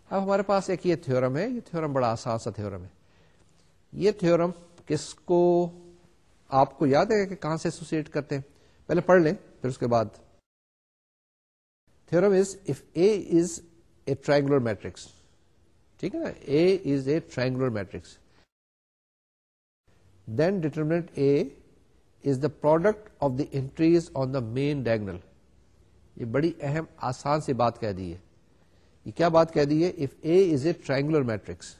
اب ہمارے پاس ایک یہ تھورم ہے، یہ تھورم بڑا آسان سا تھورم ہے۔ یہ تھورم کس کو آپ کو یاد ہے کہ کہاں سے ایسوسیٹ کرتے ہیں؟ پہلے پڑھ لیں، پھر اس کے بعد. Theorem is if A is a triangular matrix ٹھیک ہے نا؟ A is a triangular matrix then determinant A is the product of the entries on the main diagonal یہ بڑی اہم آسان سی بات کہہ دی ہے۔ یہ کیا بات کہہ دی ہے؟ If A is a triangular matrix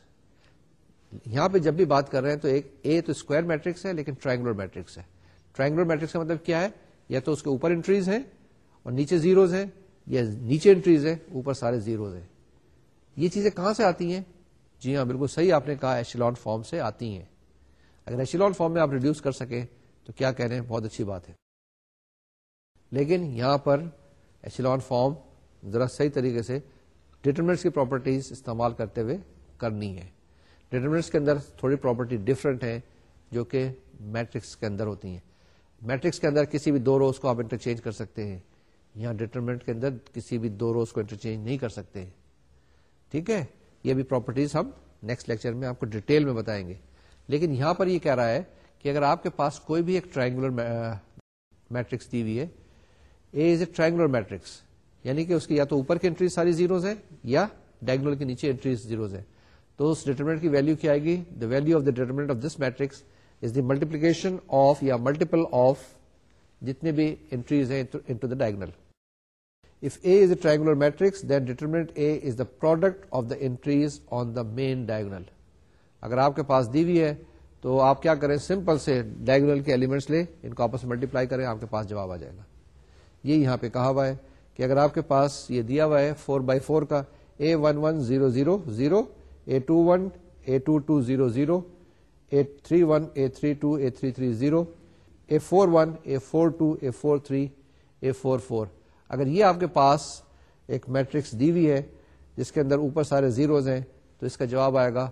یہاں پہ جب بھی بات کر رہے ہیں تو ایک اے تو اسکوائر میٹرکس ہے لیکن ٹرائنگولر میٹرکس ہے۔ ٹرائنگولر میٹرکس کا مطلب کیا ہے؟ یا تو اس کے اوپر انٹریز ہیں اور نیچے زیروز ہیں یا نیچے انٹریز ہیں، اوپر سارے زیروز ہیں۔ یہ چیزیں کہاں سے آتی ہیں؟ جی ہاں بالکل صحیح آپ نے کہا ایشیلون فارم سے آتی ہیں۔ اگر ایشیلون فارم میں آپ ریڈیوس کر سکیں تو کیا کہہ رہے ہیں؟ بہت اچھی بات ہے۔ لیکن یہاں پر ایشیلون فارم ذرا صحیح طریقے سے ڈیٹرمنٹس کی پراپرٹیز استعمال کرتے ہوئے کرنی ہے۔ ڈیٹرمنٹس کے اندر تھوڑی پراپرٹی ڈفرنٹ ہے جو کہ میٹرکس کے اندر ہوتی ہیں۔ میٹرکس کے اندر کسی بھی دو روز کو آپ انٹرچینج کر سکتے ہیں یہاں ڈیٹرمنٹ کے اندر کسی بھی دو روز کو انٹرچینج نہیں کر سکتے ٹھیک ہے؟ یہ بھی پراپرٹیز ہم نیکسٹ لیکچر میں آپ کو ڈیٹیل میں بتائیں گے۔ لیکن یہاں پر یہ کہہ رہا ہے کہ اگر آپ کے پاس کوئی بھی ایک ٹرائنگولر میٹرکس دی ہوئی ہے اے از اے ٹرائنگولر میٹرکس یعنی کہ اس کی یا تو اوپر کی انٹریز ساری زیروز ہیں یا ڈائگنل کے نیچے انٹریز زیروز ہیں۔ تو اس ڈیٹرمنٹ کی ویلو کیا آئے گی؟ The value of the determinant of this matrix is the multiplication of یا ملٹیپل آف جتنے بھی انٹریز ہیں into the diagonal if A is a triangular matrix then determinant A is the product of the entries on the main diagonal اگر آپ کے پاس دی ہوئی ہے، تو آپ کیا کریں؟ سمپل سے ڈائگنل کے ایلیمنٹس لیں، ان کو آپس میں ملٹیپلائی کریں، آپ کے پاس جواب آ جائے گا۔ یہ یہاں پہ کہا ہوا ہے کہ اگر آپ کے پاس یہ دیا ہوا ہے فور بائی فور کا A one one zero zero zero A two one A two two zero zero A three one A three two A three three zero A four one A four two A four three A four four اگر یہ آپ کے پاس ایک matrix دی ہوئی ہے، جس کے اندر اوپر سارے زیروز ہیں، تو اس کا جواب آئے گا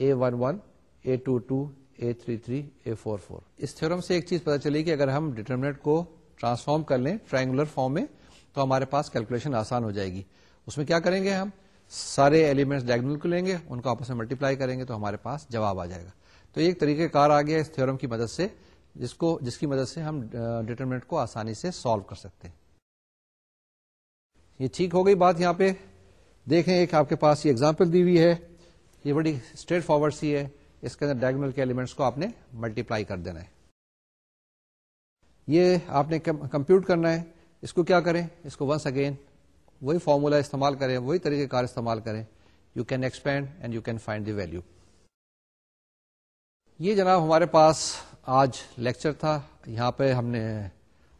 A one one A two two A three three A four four us theorem سے ایک چیز پتا چلی کہ اگر ہم ڈیٹرمنٹ کو ٹرانسفارم کر لیں ٹرائنگولر فارم میں، تو ہمارے پاس کیلکولیشن آسان ہو جائے گی۔ اس میں کیا کریں گے ہم؟ سارے ایلیمنٹس ڈائگنل کو لیں گے، ان کو آپس میں ملٹیپلائی کریں گے تو ہمارے پاس جواب آ جائے گا۔ تو ایک طریقہ کار آ گیا اس تھورم کی مدد سے، جس کو، جس کی مدد سے ہم ڈیٹرمنٹ کو آسانی سے سالو کر سکتے ہیں۔ یہ ٹھیک ہو گئی بات یہاں پہ۔ دیکھیں، ایک آپ کے پاس یہ ایگزامپل دی ہوئی ہے۔ یہ بڑی اسٹریٹ فارورڈ سی ہے۔ اس کے اندر ڈائگنل کے ایلیمنٹس کو آپ نے ملٹیپلائی کر دینا ہے۔ یہ آپ نے کمپیوٹ کرنا ہے۔ اس کو کیا کریں؟ اس کو ونس اگین وہی فارمولا استعمال کریں، وہی طریقہ کار استعمال کریں۔ You can expand and you can find the value یہ جناب ہمارے پاس آج لیکچر تھا۔ یہاں پہ ہم نے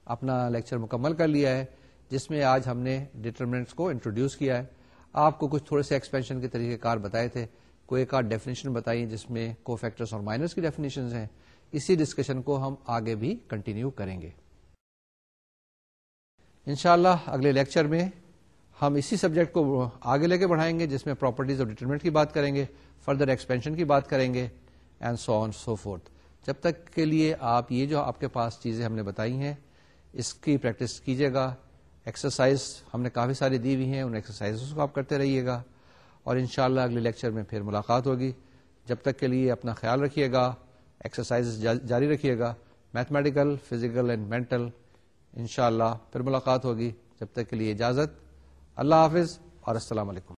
اپنا لیکچر مکمل کر لیا ہے، جس میں آج ہم نے ڈیٹرمنٹس کو انٹروڈیوس کیا ہے۔ آپ کو کچھ تھوڑے سے ایکسپینشن کے طریقہ کار بتائے تھے۔ کوئی ایک آدھ ڈیفینیشن بتائی جس میں کو فیکٹرس اور مائنس کی ڈیفینیشن ہیں۔ اسی ڈسکشن کو ہم آگے بھی کنٹینیو کریں گے۔ انشاءاللہ اگلے لیکچر میں ہم اسی سبجیکٹ کو آگے لے کے بڑھائیں گے جس میں پراپرٹیز اور ڈیٹرمنٹ کی بات کریں گے فردر ایکسپینشن کی بات کریں گے and so on so forth جب تک کے لیے آپ یہ جو آپ کے پاس چیزیں ہم نے بتائی ہیں، اس کی پریکٹس کیجیے گا۔ ایکسرسائز ہم نے کافی ساری دی ہوئی ہیں، ان ایکسرسائز کو آپ کرتے رہیے گا۔ اور انشاءاللہ اگلے لیکچر میں پھر ملاقات ہوگی۔ جب تک کے لیے اپنا خیال رکھیے گا ایکسرسائز جاری رکھیے گا۔ میتھمیٹیکل فزیکل اینڈ مینٹل انشاءاللہ پھر ملاقات ہوگی۔ جب تک کے لیے اجازت۔ اللہ حافظ اور السلام علیکم۔